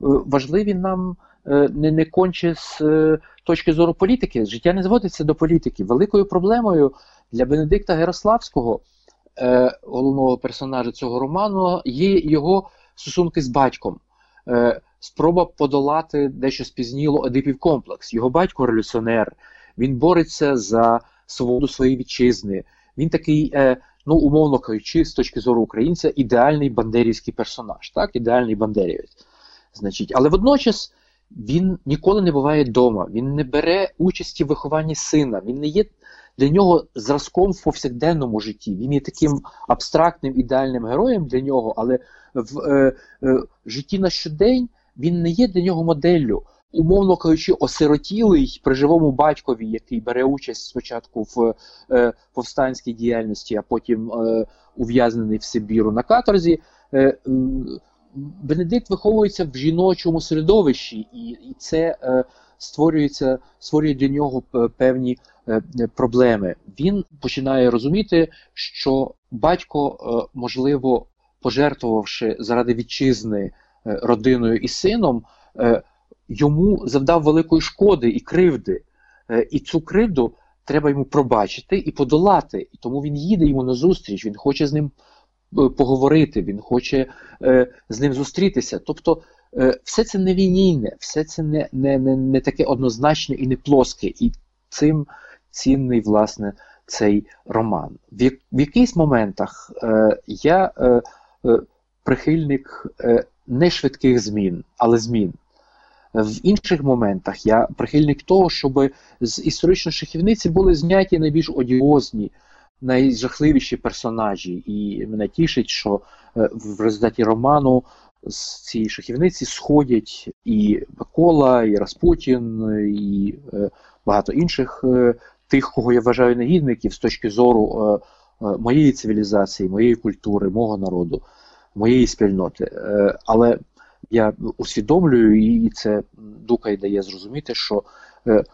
важливі нам не не конче з точки зору політики. Життя не зводиться до політики. Великою проблемою для Бенедикта Герославського е, головного персонажа цього роману є його стосунки з батьком. Е, Спроба подолати дещо спізніло Едипів комплекс. Його батько революціонер, він бореться за свободу своєї вітчизни. Він такий, е, ну умовно кажучи, з точки зору українця, ідеальний бандерівський персонаж, так, ідеальний бандерівець. Значить, Але водночас він ніколи не буває вдома, він не бере участі в вихованні сина, він не є для нього зразком в повсякденному житті. Він є таким абстрактним ідеальним героєм для нього, але в е, е, житті на щодень він не є для нього моделлю. Умовно кажучи, осиротілий при живому батькові, який бере участь спочатку в е, повстанській діяльності, а потім е, ув'язнений в Сибіру на каторзі. Е, Бенедикт виховується в жіночому середовищі, і і це е, створюється, створює для нього певні е, проблеми. Він починає розуміти, що батько, е, можливо, пожертвувавши заради вітчизни е, родиною і сином, йому завдав великої шкоди і кривди. І цю кривду треба йому пробачити і подолати. І тому він їде йому на зустріч, він хоче з ним поговорити, він хоче з ним зустрітися. Тобто все це не війнійне, все це не не, не, не таке однозначне і не плоске. І цим цінний, власне, цей роман. В, в якихось моментах е, я е, е, прихильник е, не швидких змін, але змін. В інших моментах я прихильник того, щоб з історичної шахівниці були зняті найбільш одіозні, найжахливіші персонажі. І мене тішить, що е, в результаті роману з цієї шахівниці сходять і Микола, і Распутін, і е, багато інших е, тих, кого я вважаю негідників з точки зору е, моєї цивілізації, моєї культури, мого народу, моєї спільноти. Але я усвідомлюю, і це дука й дає зрозуміти, що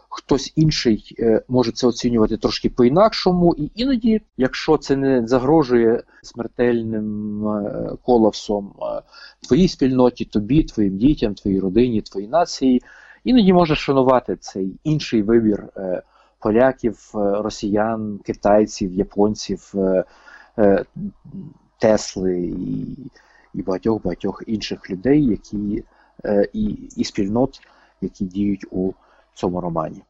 хтось інший може це оцінювати трошки по-інакшому, і іноді, якщо це не загрожує смертельним колапсом твоїй спільноті, тобі, твоїм дітям, твоїй родині, твоїй нації, іноді можеш шанувати цей інший вибір поляків, росіян, китайців, японців, Тесли і і багатьох багатьох інших людей, які е, і, і спільнот, які діють у цьому романі.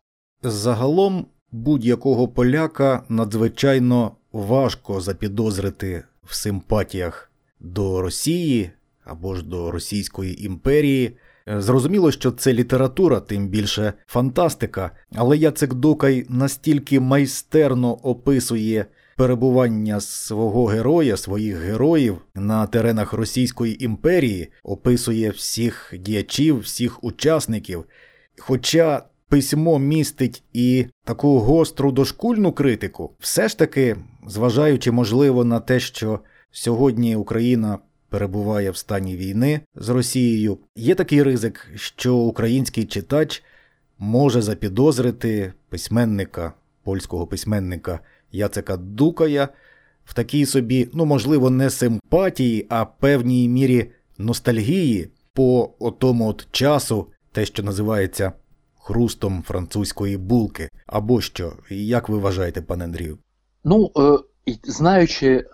Загалом будь-якого поляка надзвичайно важко запідозрити в симпатіях до Росії або ж до Російської імперії. Е, зрозуміло, що це література, тим більше фантастика, але Яцек Докай настільки майстерно описує перебування свого героя, своїх героїв на теренах Російської імперії, описує всіх діячів, всіх учасників. Хоча письмо містить і таку гостру дошкульну критику, все ж таки, зважаючи, можливо, на те, що сьогодні Україна. Перебуває в стані війни з Росією. Є такий ризик, що український читач може запідозрити письменника, польського письменника Яцека Дукая в такій собі, ну можливо, не симпатії, а певній мірі ностальгії по тому от часу, те, що називається хрустом французької булки. Або що, як ви вважаєте, пане Андрію? Ну, е, знаючи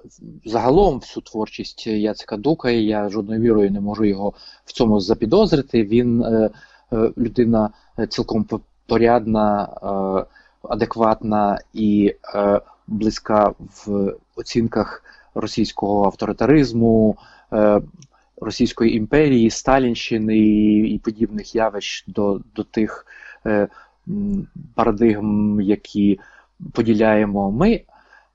загалом всю творчість Яцека Дукая, я жодною вірою не можу його в цьому запідозрити. Він е, е, людина цілком порядна. Адекватна і близька в оцінках російського авторитаризму, Російської імперії, Сталінщини і, і подібних явищ до до тих е, парадигм, які поділяємо ми.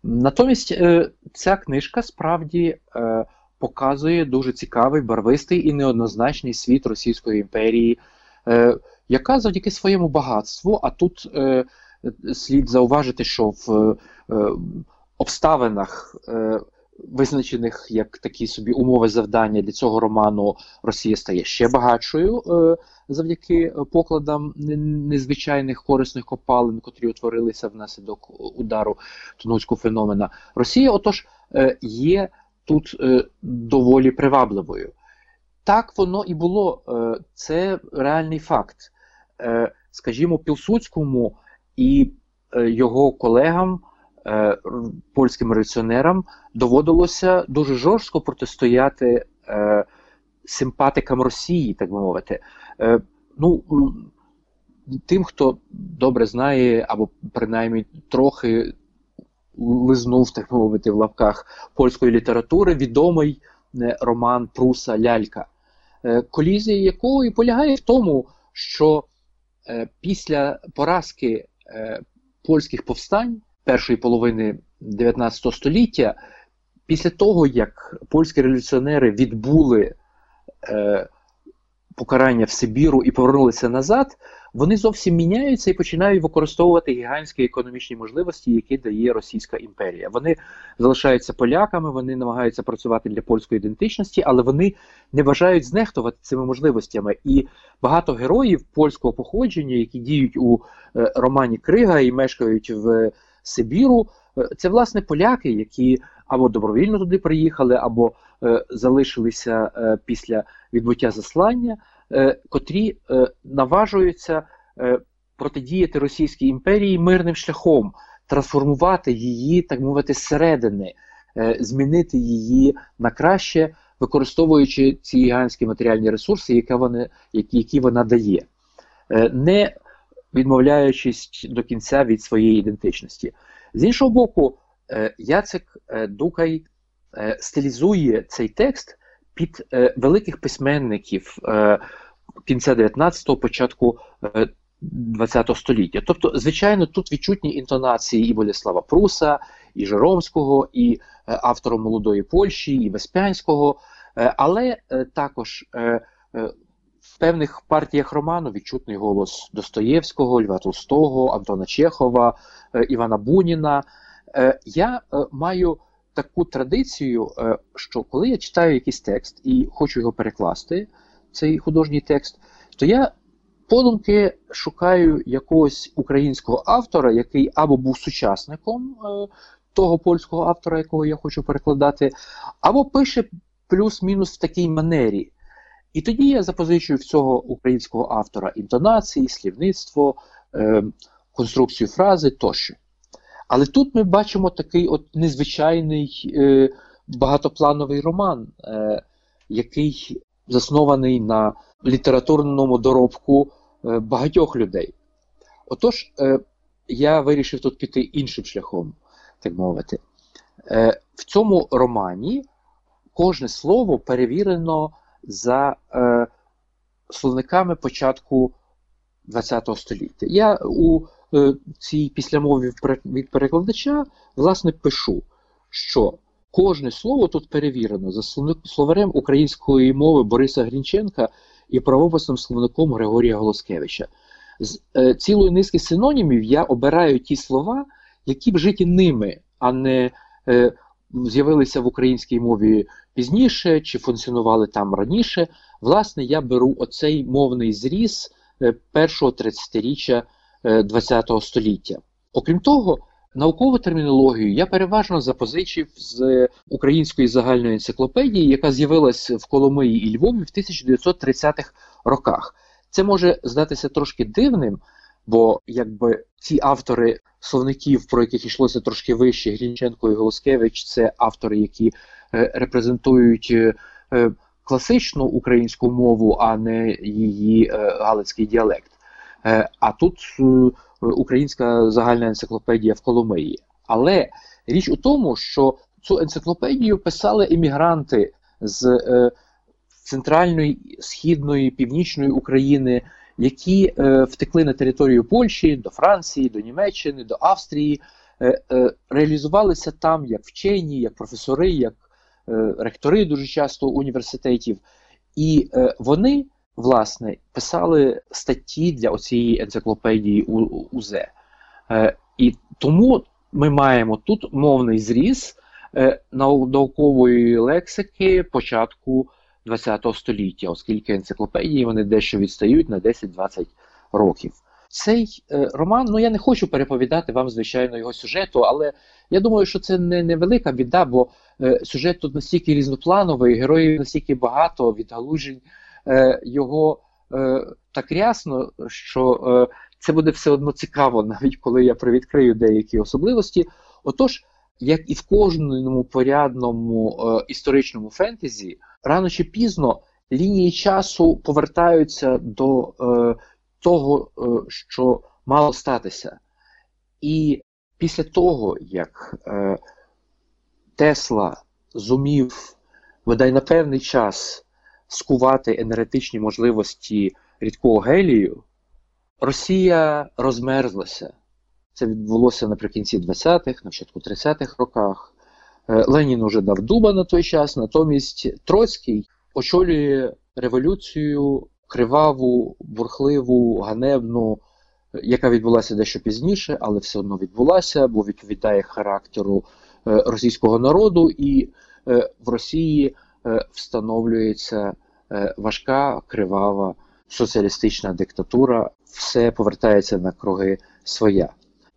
Натомість е, ця книжка справді е, показує дуже цікавий, барвистий і неоднозначний світ Російської імперії, е, яка завдяки своєму багатству, а тут е, слід зауважити, що в е, обставинах, е, визначених як такі собі умови завдання для цього роману, Росія стає ще багатшою е, завдяки покладам незвичайних корисних копалин, котрі утворилися внаслідок удару Тунуцького феномена. Росія, отож, є тут доволі привабливою. Так воно і було. Це реальний факт. Скажімо, Пілсуцькому і е, його колегам, е, польським революціонерам, доводилося дуже жорстко протистояти е, симпатикам Росії, так би мовити. Ну, Тим, хто добре знає, або принаймні трохи лизнув, так би мовити, в лапках польської літератури, відомий роман Пруса Лялька, колізія якого полягає в тому, що після поразки Е, польських повстань першої половини 19 століття, після того, як польські революціонери відбули е, покарання в Сибіру і повернулися назад, вони зовсім міняються і починають використовувати гігантські економічні можливості, які дає Російська імперія. Вони залишаються поляками, вони намагаються працювати для польської ідентичності, але вони не бажають знехтувати цими можливостями. І багато героїв польського походження, які діють у е, романі Крига і мешкають в Сибіру, е, це власне поляки, які або добровільно туди приїхали, або е, залишилися е, після відбуття заслання. Е, котрі е, наважуються е, протидіяти Російській імперії мирним шляхом, трансформувати її, так мовити, зсередини, змінити її на краще, використовуючи ці гігантські матеріальні ресурси, які вона, які вона дає, не відмовляючись до кінця від своєї ідентичності. З іншого боку, Яцек Дукай стилізує цей текст під е, великих письменників е, кінця 19-го, початку е, 20-го століття. Тобто, звичайно, тут відчутні інтонації і Боліслава Пруса, і Жеромського, і е, автором молодої Польщі, і Веспянського, е, але е, також е, е, певних партіях роману відчутний голос Достоєвського, Льва Толстого, Антона Чехова, е, Івана Буніна. Е, я е, маю таку традицію, що коли я читаю якийсь текст і хочу його перекласти, цей художній текст, то я подумки шукаю якогось українського автора, який або був сучасником того польського автора, якого я хочу перекладати, або пише плюс-мінус в такій манері. І тоді я запозичую в цього українського автора інтонації, слівництво, е, конструкцію фрази тощо. Але тут ми бачимо такий от незвичайний е, багатоплановий роман, е, який заснований на літературному доробку багатьох людей. Отож, я вирішив тут піти іншим шляхом, так мовити. В цьому романі кожне слово перевірено за е, словниками початку ХХ століття. Я у е, цій післямові від перекладача власне пишу, що кожне слово тут перевірено за словарем української мови Бориса Грінченка і правописним словником Григорія Голоскевича. З е, цілої низки синонімів я обираю ті слова, які б житі ними, а не е, з'явилися в українській мові пізніше чи функціонували там раніше. Власне, я беру оцей мовний зріз е, першого 30-річчя ХХ е, століття. Окрім того, наукову термінологію я переважно запозичив з української загальної енциклопедії, яка з'явилась в Коломиї і Львові в 1930-х роках. Це може здатися трошки дивним, бо якби ці автори словників, про яких йшлося трошки вище, Глінченко і Голоскевич, це автори, які е, репрезентують е, е, класичну українську мову, а не її галицький діалект. А тут українська загальна енциклопедія в Коломиї. Але річ у тому, що цю енциклопедію писали емігранти з центральної, східної, північної України які е, втекли на територію Польщі, до Франції, до Німеччини, до Австрії, е, е, реалізувалися там як вчені, як професори, як е, ректори дуже часто університетів. І е, вони, власне, писали статті для оцієї енциклопедії УЗ. Е, і тому ми маємо тут мовний зріз е, наукової лексики початку. ХХ століття, оскільки енциклопедії вони дещо відстають на 10-20 років. Цей е, роман, ну я не хочу переповідати вам, звичайно, його сюжету, але я думаю, що це не невелика біда, бо е, сюжет тут настільки різноплановий, героїв настільки багато, відгалужень е, його е, так рясно, що е, це буде все одно цікаво, навіть коли я привідкрию деякі особливості. Отож, як і в кожному порядному е, історичному фентезі, рано чи пізно лінії часу повертаються до е, того, е, що мало статися. І після того, як е, Тесла зумів, видай на певний час скувати енергетичні можливості рідкого гелію, Росія розмерзлася. Це відбулося наприкінці 20-х, на початку 30-х роках. Е, Ленін уже дав дуба на той час, натомість Троцький очолює революцію криваву, бурхливу, ганебну, яка відбулася дещо пізніше, але все одно відбулася, бо відповідає характеру е, російського народу, і е, в Росії встановлюється важка кривава соціалістична диктатура, все повертається на круги своя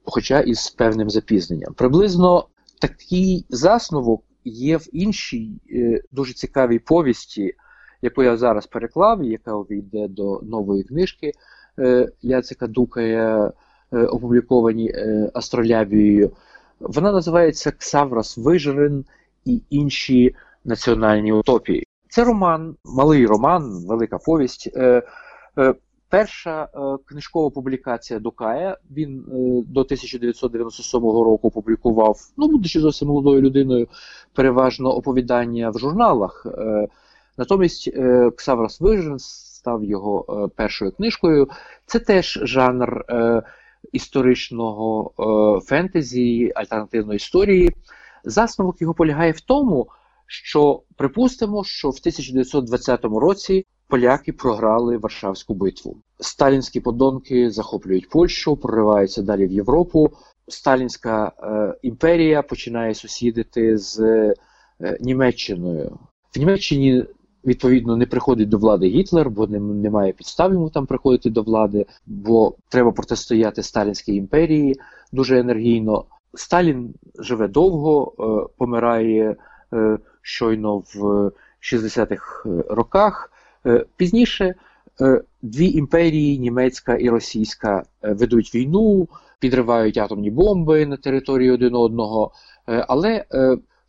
хоча і з певним запізненням. Приблизно такий засновок є в іншій е, дуже цікавій повісті, яку я зараз переклав, яка увійде до нової книжки е, Яцика Дукая, е, опубліковані Астролябією. Вона називається Ксаврос Вижерин і інші національні утопії. Це роман, малий роман, велика повість. Перша е, книжкова публікація Дукая, він е, до 1997 року публікував, ну, будучи зовсім молодою людиною, переважно оповідання в журналах. Е, натомість Ксаврос Вижен став його першою книжкою. Це теж жанр історичного фентезі, альтернативної історії. Засновок його полягає в тому, що припустимо, що в 1920 році поляки програли Варшавську битву. Сталінські подонки захоплюють Польщу, прориваються далі в Європу. Сталінська е, імперія починає сусідити з е, Німеччиною. В Німеччині Відповідно, не приходить до влади Гітлер, бо немає підстав йому там приходити до влади, бо треба протистояти Сталінській імперії дуже енергійно. Сталін живе довго, е, помирає е, щойно в 60-х роках. Пізніше дві імперії, німецька і російська, ведуть війну, підривають атомні бомби на території один одного, але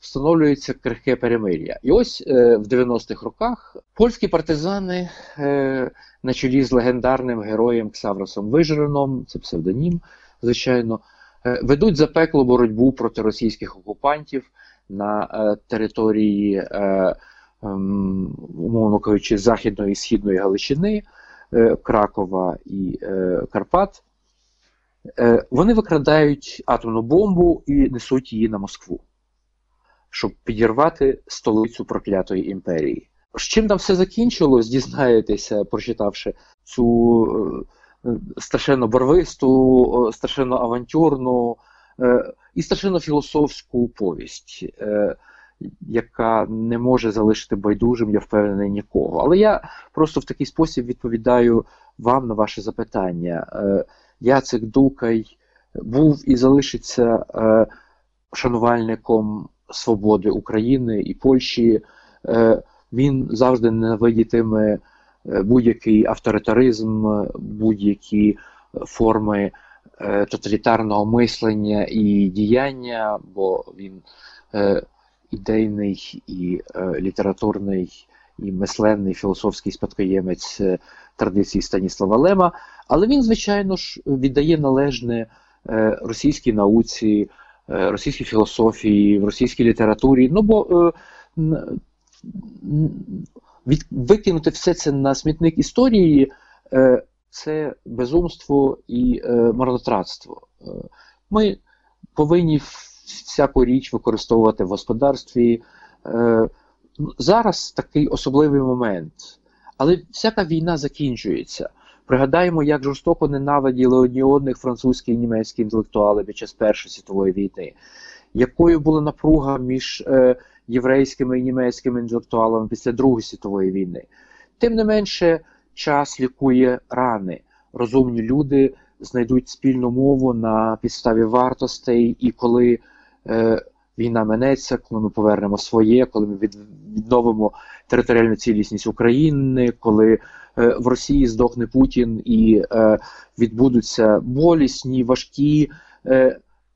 встановлюється крихке перемир'я. І ось е, в 90-х роках польські партизани е, на чолі з легендарним героєм Ксавросом Вижереном, це псевдонім, звичайно, е, ведуть запеклу боротьбу проти російських окупантів на е, території, е, е, умовно кажучи, Західної і Східної Галичини, е, Кракова і е, Карпат. Е, вони викрадають атомну бомбу і несуть її на Москву щоб підірвати столицю проклятої імперії. З чим там все закінчилось, дізнаєтеся, прочитавши цю страшенно барвисту, страшенно авантюрну і страшенно філософську повість, яка не може залишити байдужим, я впевнений, нікого. Але я просто в такий спосіб відповідаю вам на ваше запитання. Яцек Дукай був і залишиться шанувальником свободи України і Польщі, е, він завжди ненавидітиме е, будь-який авторитаризм, будь-які форми е, тоталітарного мислення і діяння, бо він ідейний і літературний. І мисленний філософський спадкоємець традиції Станіслава Лема, але він, звичайно ж, віддає належне російській науці, Е, російській філософії, російській літературі. Ну бо е, від, викинути все це на смітник історії е, це безумство і марнотратство. Ми повинні всяку річ використовувати в господарстві. Зараз такий особливий момент, але всяка війна закінчується. Пригадаємо, як жорстоко ненавиділи одні одних французькі і німецькі інтелектуали під час Першої світової війни, якою була напруга між е, єврейськими і німецькими інтелектуалами після Другої світової війни. Тим не менше, час лікує рани. Розумні люди знайдуть спільну мову на підставі вартостей, і коли е, війна минеться, коли ми повернемо своє, коли ми відновимо територіальну цілісність України, коли Е, в Росії здохне Путін і е, відбудуться болісні, важкі,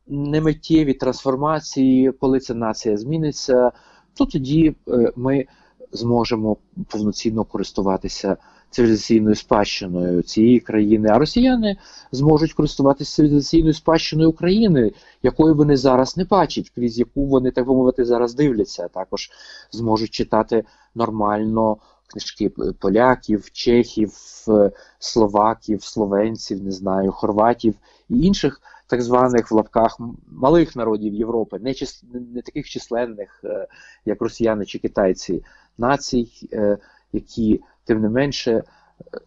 немиттєві трансформації, коли ця нація зміниться, то тоді ми зможемо повноцінно користуватися цивілізаційною спадщиною цієї країни, а росіяни зможуть користуватися цивілізаційною спадщиною України, якої вони зараз не бачать, крізь яку вони так би мовити зараз дивляться, також зможуть читати нормально книжки поляків, чехів, е, словаків, словенців, не знаю, хорватів і інших так званих в лапках малих народів Європи, не чис... не таких численних, е, як росіяни чи китайці, націй, е, які тим не менше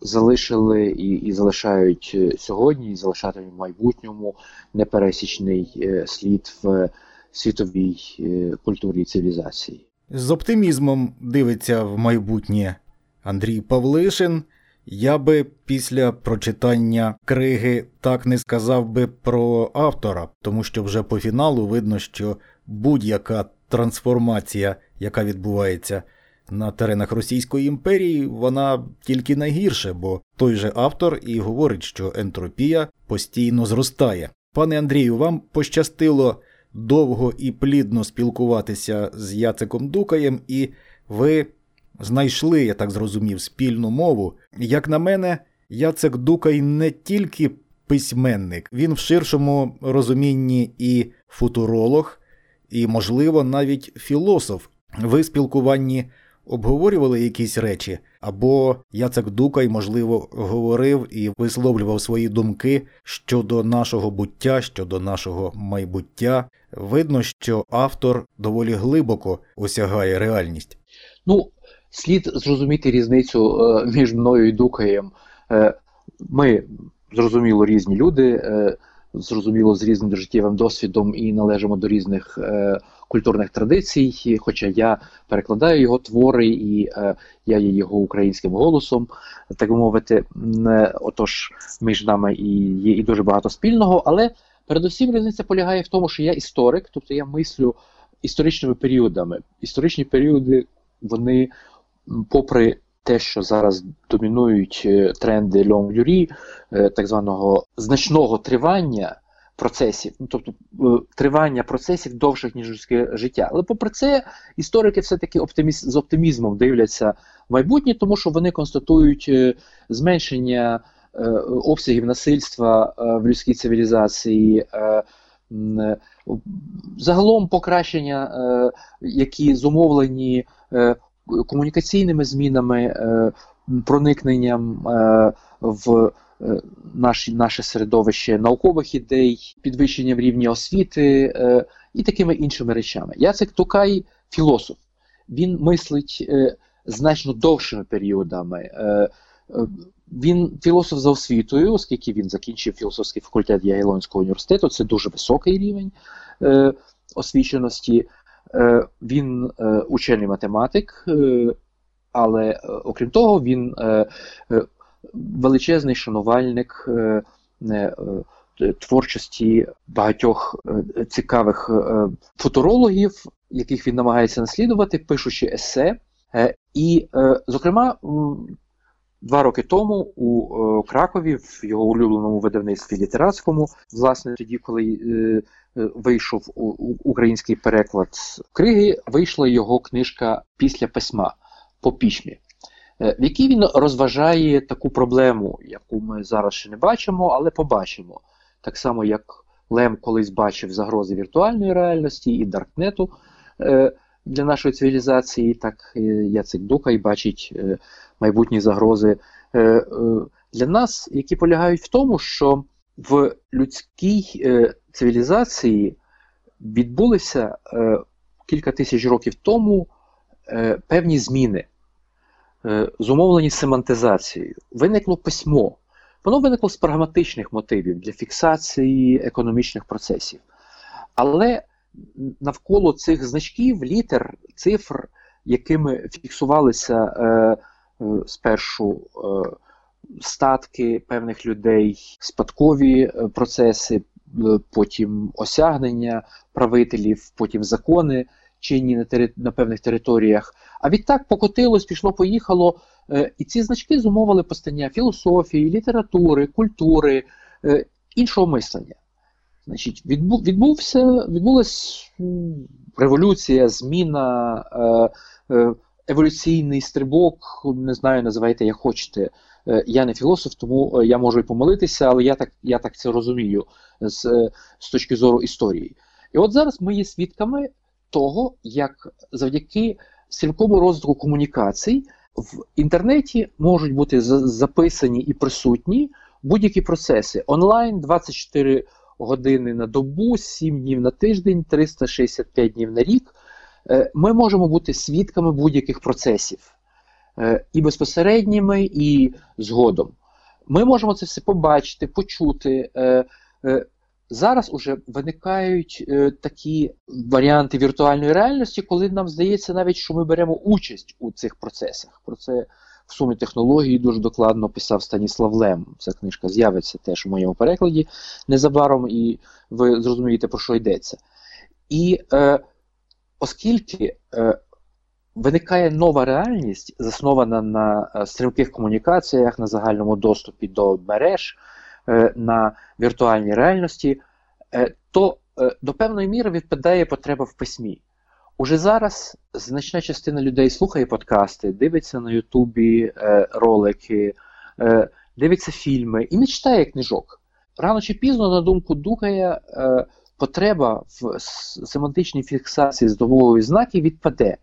залишили і і залишають сьогодні, і залишатимуть в майбутньому непересічний слід в світовій культурі і цивілізації. З оптимізмом дивиться в майбутнє Андрій Павлишин. Я би після прочитання криги так не сказав би про автора, тому що вже по фіналу видно, що будь-яка трансформація, яка відбувається на теренах Російської імперії, вона тільки найгірше, бо той же автор і говорить, що ентропія постійно зростає. Пане Андрію, вам пощастило довго і плідно спілкуватися з Яциком Дукаєм, і ви знайшли, я так зрозумів, спільну мову. Як на мене, Яцек Дукай не тільки письменник, він в ширшому розумінні і футуролог, і, можливо, навіть філософ. Ви спілкуванні обговорювали якісь речі, або Яцек Дукай, можливо, говорив і висловлював свої думки щодо нашого буття, щодо нашого майбуття. Видно, що автор доволі глибоко осягає реальність. Ну, слід зрозуміти різницю е, між мною і Дукаєм. Е, ми, зрозуміло, різні люди. Зрозуміло з різним життєвим досвідом і належимо до різних е, культурних традицій. Хоча я перекладаю його твори, і е, я є його українським голосом, так би мовити, е, отож між нами і є і дуже багато спільного. Але передусім різниця полягає в тому, що я історик, тобто я мислю історичними періодами. Історичні періоди, вони, попри те, що зараз домінують е, тренди лонг-юрі, е, так званого значного тривання процесів, ну, тобто е, тривання процесів довших ніж людське життя. Але попри це, історики все-таки оптиміз... з оптимізмом дивляться в майбутнє, тому що вони констатують зменшення обсягів насильства в людській цивілізації. Загалом покращення, які зумовлені комунікаційними змінами, е, проникненням е, в е, наше, наше середовище наукових ідей, підвищенням рівня освіти і такими іншими речами. Яцек Тукай філософ, він мислить значно довшими періодами. Він філософ за освітою, оскільки він закінчив філософський факультет Ягелонського університету, це дуже високий рівень освіченості. Е, він е, учений математик, е, але окрім того, він величезний шанувальник творчості багатьох цікавих футурологів, яких він намагається наслідувати, пишучи есе. І, зокрема, два роки тому у Кракові, в його улюбленому видавництві літератському, власне, тоді, коли Е, вийшов український переклад книги, вийшла його книжка після письма по пішмі, е, в якій він розважає таку проблему, яку ми зараз ще не бачимо, але побачимо. Так само, як Лем колись бачив загрози віртуальної реальності і Даркнету е, для нашої цивілізації, так Яцек Дукай бачить майбутні загрози для нас, які полягають в тому, що в людській е, цивілізації відбулися е, кілька тисяч років тому е, певні зміни, е, зумовлені семантизацією. Виникло письмо. Воно виникло з прагматичних мотивів для фіксації економічних процесів. Але навколо цих значків, літер, цифр, якими фіксувалися е, е, спершу. Е, статки певних людей, спадкові е, процеси, е, потім осягнення правителів, потім закони чинні на тери... на певних територіях. А відтак покотилось, пішло, поїхало. Е, і ці значки зумовили постання філософії, літератури, культури, іншого мислення. Значить, відбу... відбувся, відбулася революція, зміна, еволюційний стрибок, не знаю, називайте як хочете. Е, я не філософ, тому е, я можу і помилитися, але я так я так це розумію з, е, з точки зору історії. І от зараз ми є свідками того, як завдяки стрімкому розвитку комунікацій в інтернеті можуть бути записані і присутні будь-які процеси онлайн 24 години на добу, 7 днів на тиждень, 365 днів на рік. Ми можемо бути свідками будь-яких процесів. Е, і безпосередніми, і згодом. Ми можемо це все побачити, почути. Е, е, зараз уже виникають такі варіанти віртуальної реальності, коли нам здається навіть, що ми беремо участь у цих процесах. Про це в сумі технології дуже докладно писав Станіслав Лем. Ця книжка з'явиться теж у моєму перекладі незабаром, і ви зрозумієте, про що йдеться. І е, оскільки е, Виникає нова реальність, заснована на е, стрімких комунікаціях, на загальному доступі до мереж, е, на віртуальній реальності, то до певної міри відпадає потреба в письмі. Уже зараз значна частина людей слухає подкасти, дивиться на Ютубі ролики, дивиться фільми і не читає книжок. Рано чи пізно, на думку Дукая, потреба в семантичній фіксації з домової знаків відпаде.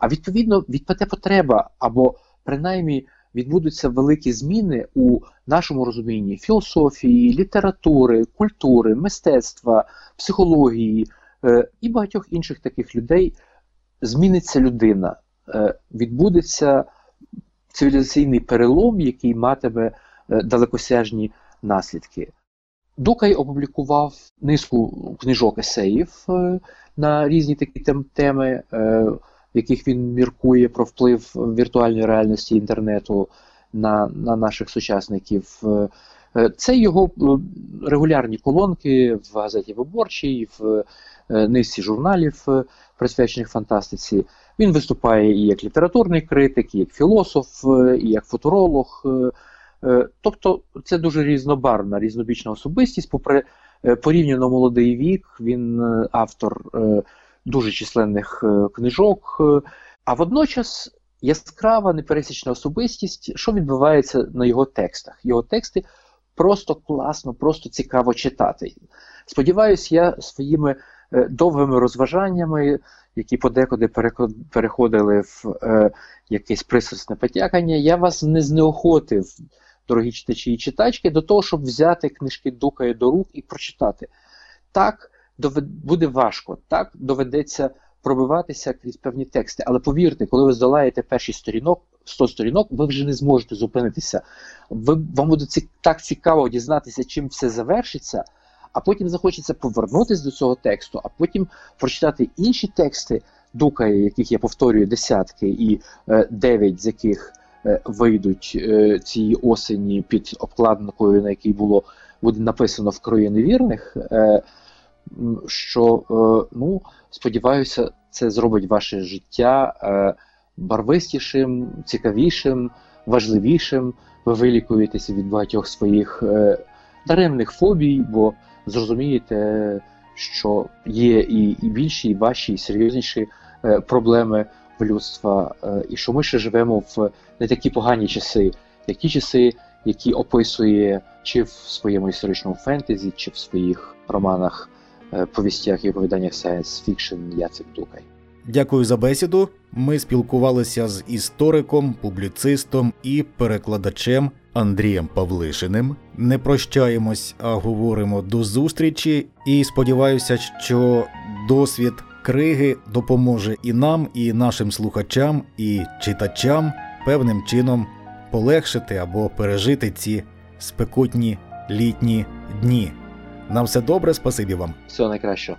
А відповідно відпаде потреба, або принаймні відбудуться великі зміни у нашому розумінні філософії, літератури, культури, мистецтва, психології е, і багатьох інших таких людей. Зміниться людина, е, відбудеться цивілізаційний перелом, який матиме е, далекосяжні наслідки. Дукай опублікував низку книжок есеїв е, на різні такі теми, е, в яких він міркує про вплив віртуальної реальності інтернету на, на наших сучасників. Е, Це його регулярні колонки в газеті Виборчій, в низці журналів, присвячених фантастиці. Він виступає і як літературний критик, і як філософ, і як футуролог. Е, Тобто це дуже різнобарвна, різнобічна особистість. Попри е, порівняно молодий вік, він е, автор дуже численних книжок, а водночас яскрава непересічна особистість, що відбувається на його текстах. Його тексти просто класно, просто цікаво читати. Сподіваюсь, я своїми довгими розважаннями, які подекуди переходили в якесь пристрасне потякання, я вас не знеохотив дорогі читачі і читачки, до того, щоб взяти книжки Дукає до рук і прочитати. Так буде важко, так доведеться пробиватися крізь певні тексти. Але повірте, коли ви здолаєте перші сторінок, 100 сторінок, ви вже не зможете зупинитися. Ви, вам буде ці... так цікаво дізнатися, чим все завершиться, а потім захочеться повернутися до цього тексту, а потім прочитати інші тексти Дукає, яких я повторюю десятки, і е, дев'ять з яких вийдуть е, цієї осені під обкладинкою, на якій було буде написано в крої невірних. Е, що, е, ну, сподіваюся, це зробить ваше життя е, барвистішим, цікавішим, важливішим. Ви вилікуєтеся від багатьох своїх е, даремних фобій, бо зрозумієте, що є і, і більші, і важчі, і серйозніші е, проблеми в людства, е, і що ми ще живемо в не такі погані часи, як ті часи, які описує чи в своєму історичному фентезі, чи в своїх романах, е, повістях і оповіданнях science fiction Яцек Дукай. Дякую за бесіду. Ми спілкувалися з істориком, публіцистом і перекладачем Андрієм Павлишиним. Не прощаємось, а говоримо до зустрічі. І сподіваюся, що досвід криги допоможе і нам, і нашим слухачам, і читачам певним чином полегшити або пережити ці спекотні літні дні. На все добре, спасибі вам. Всього найкращого.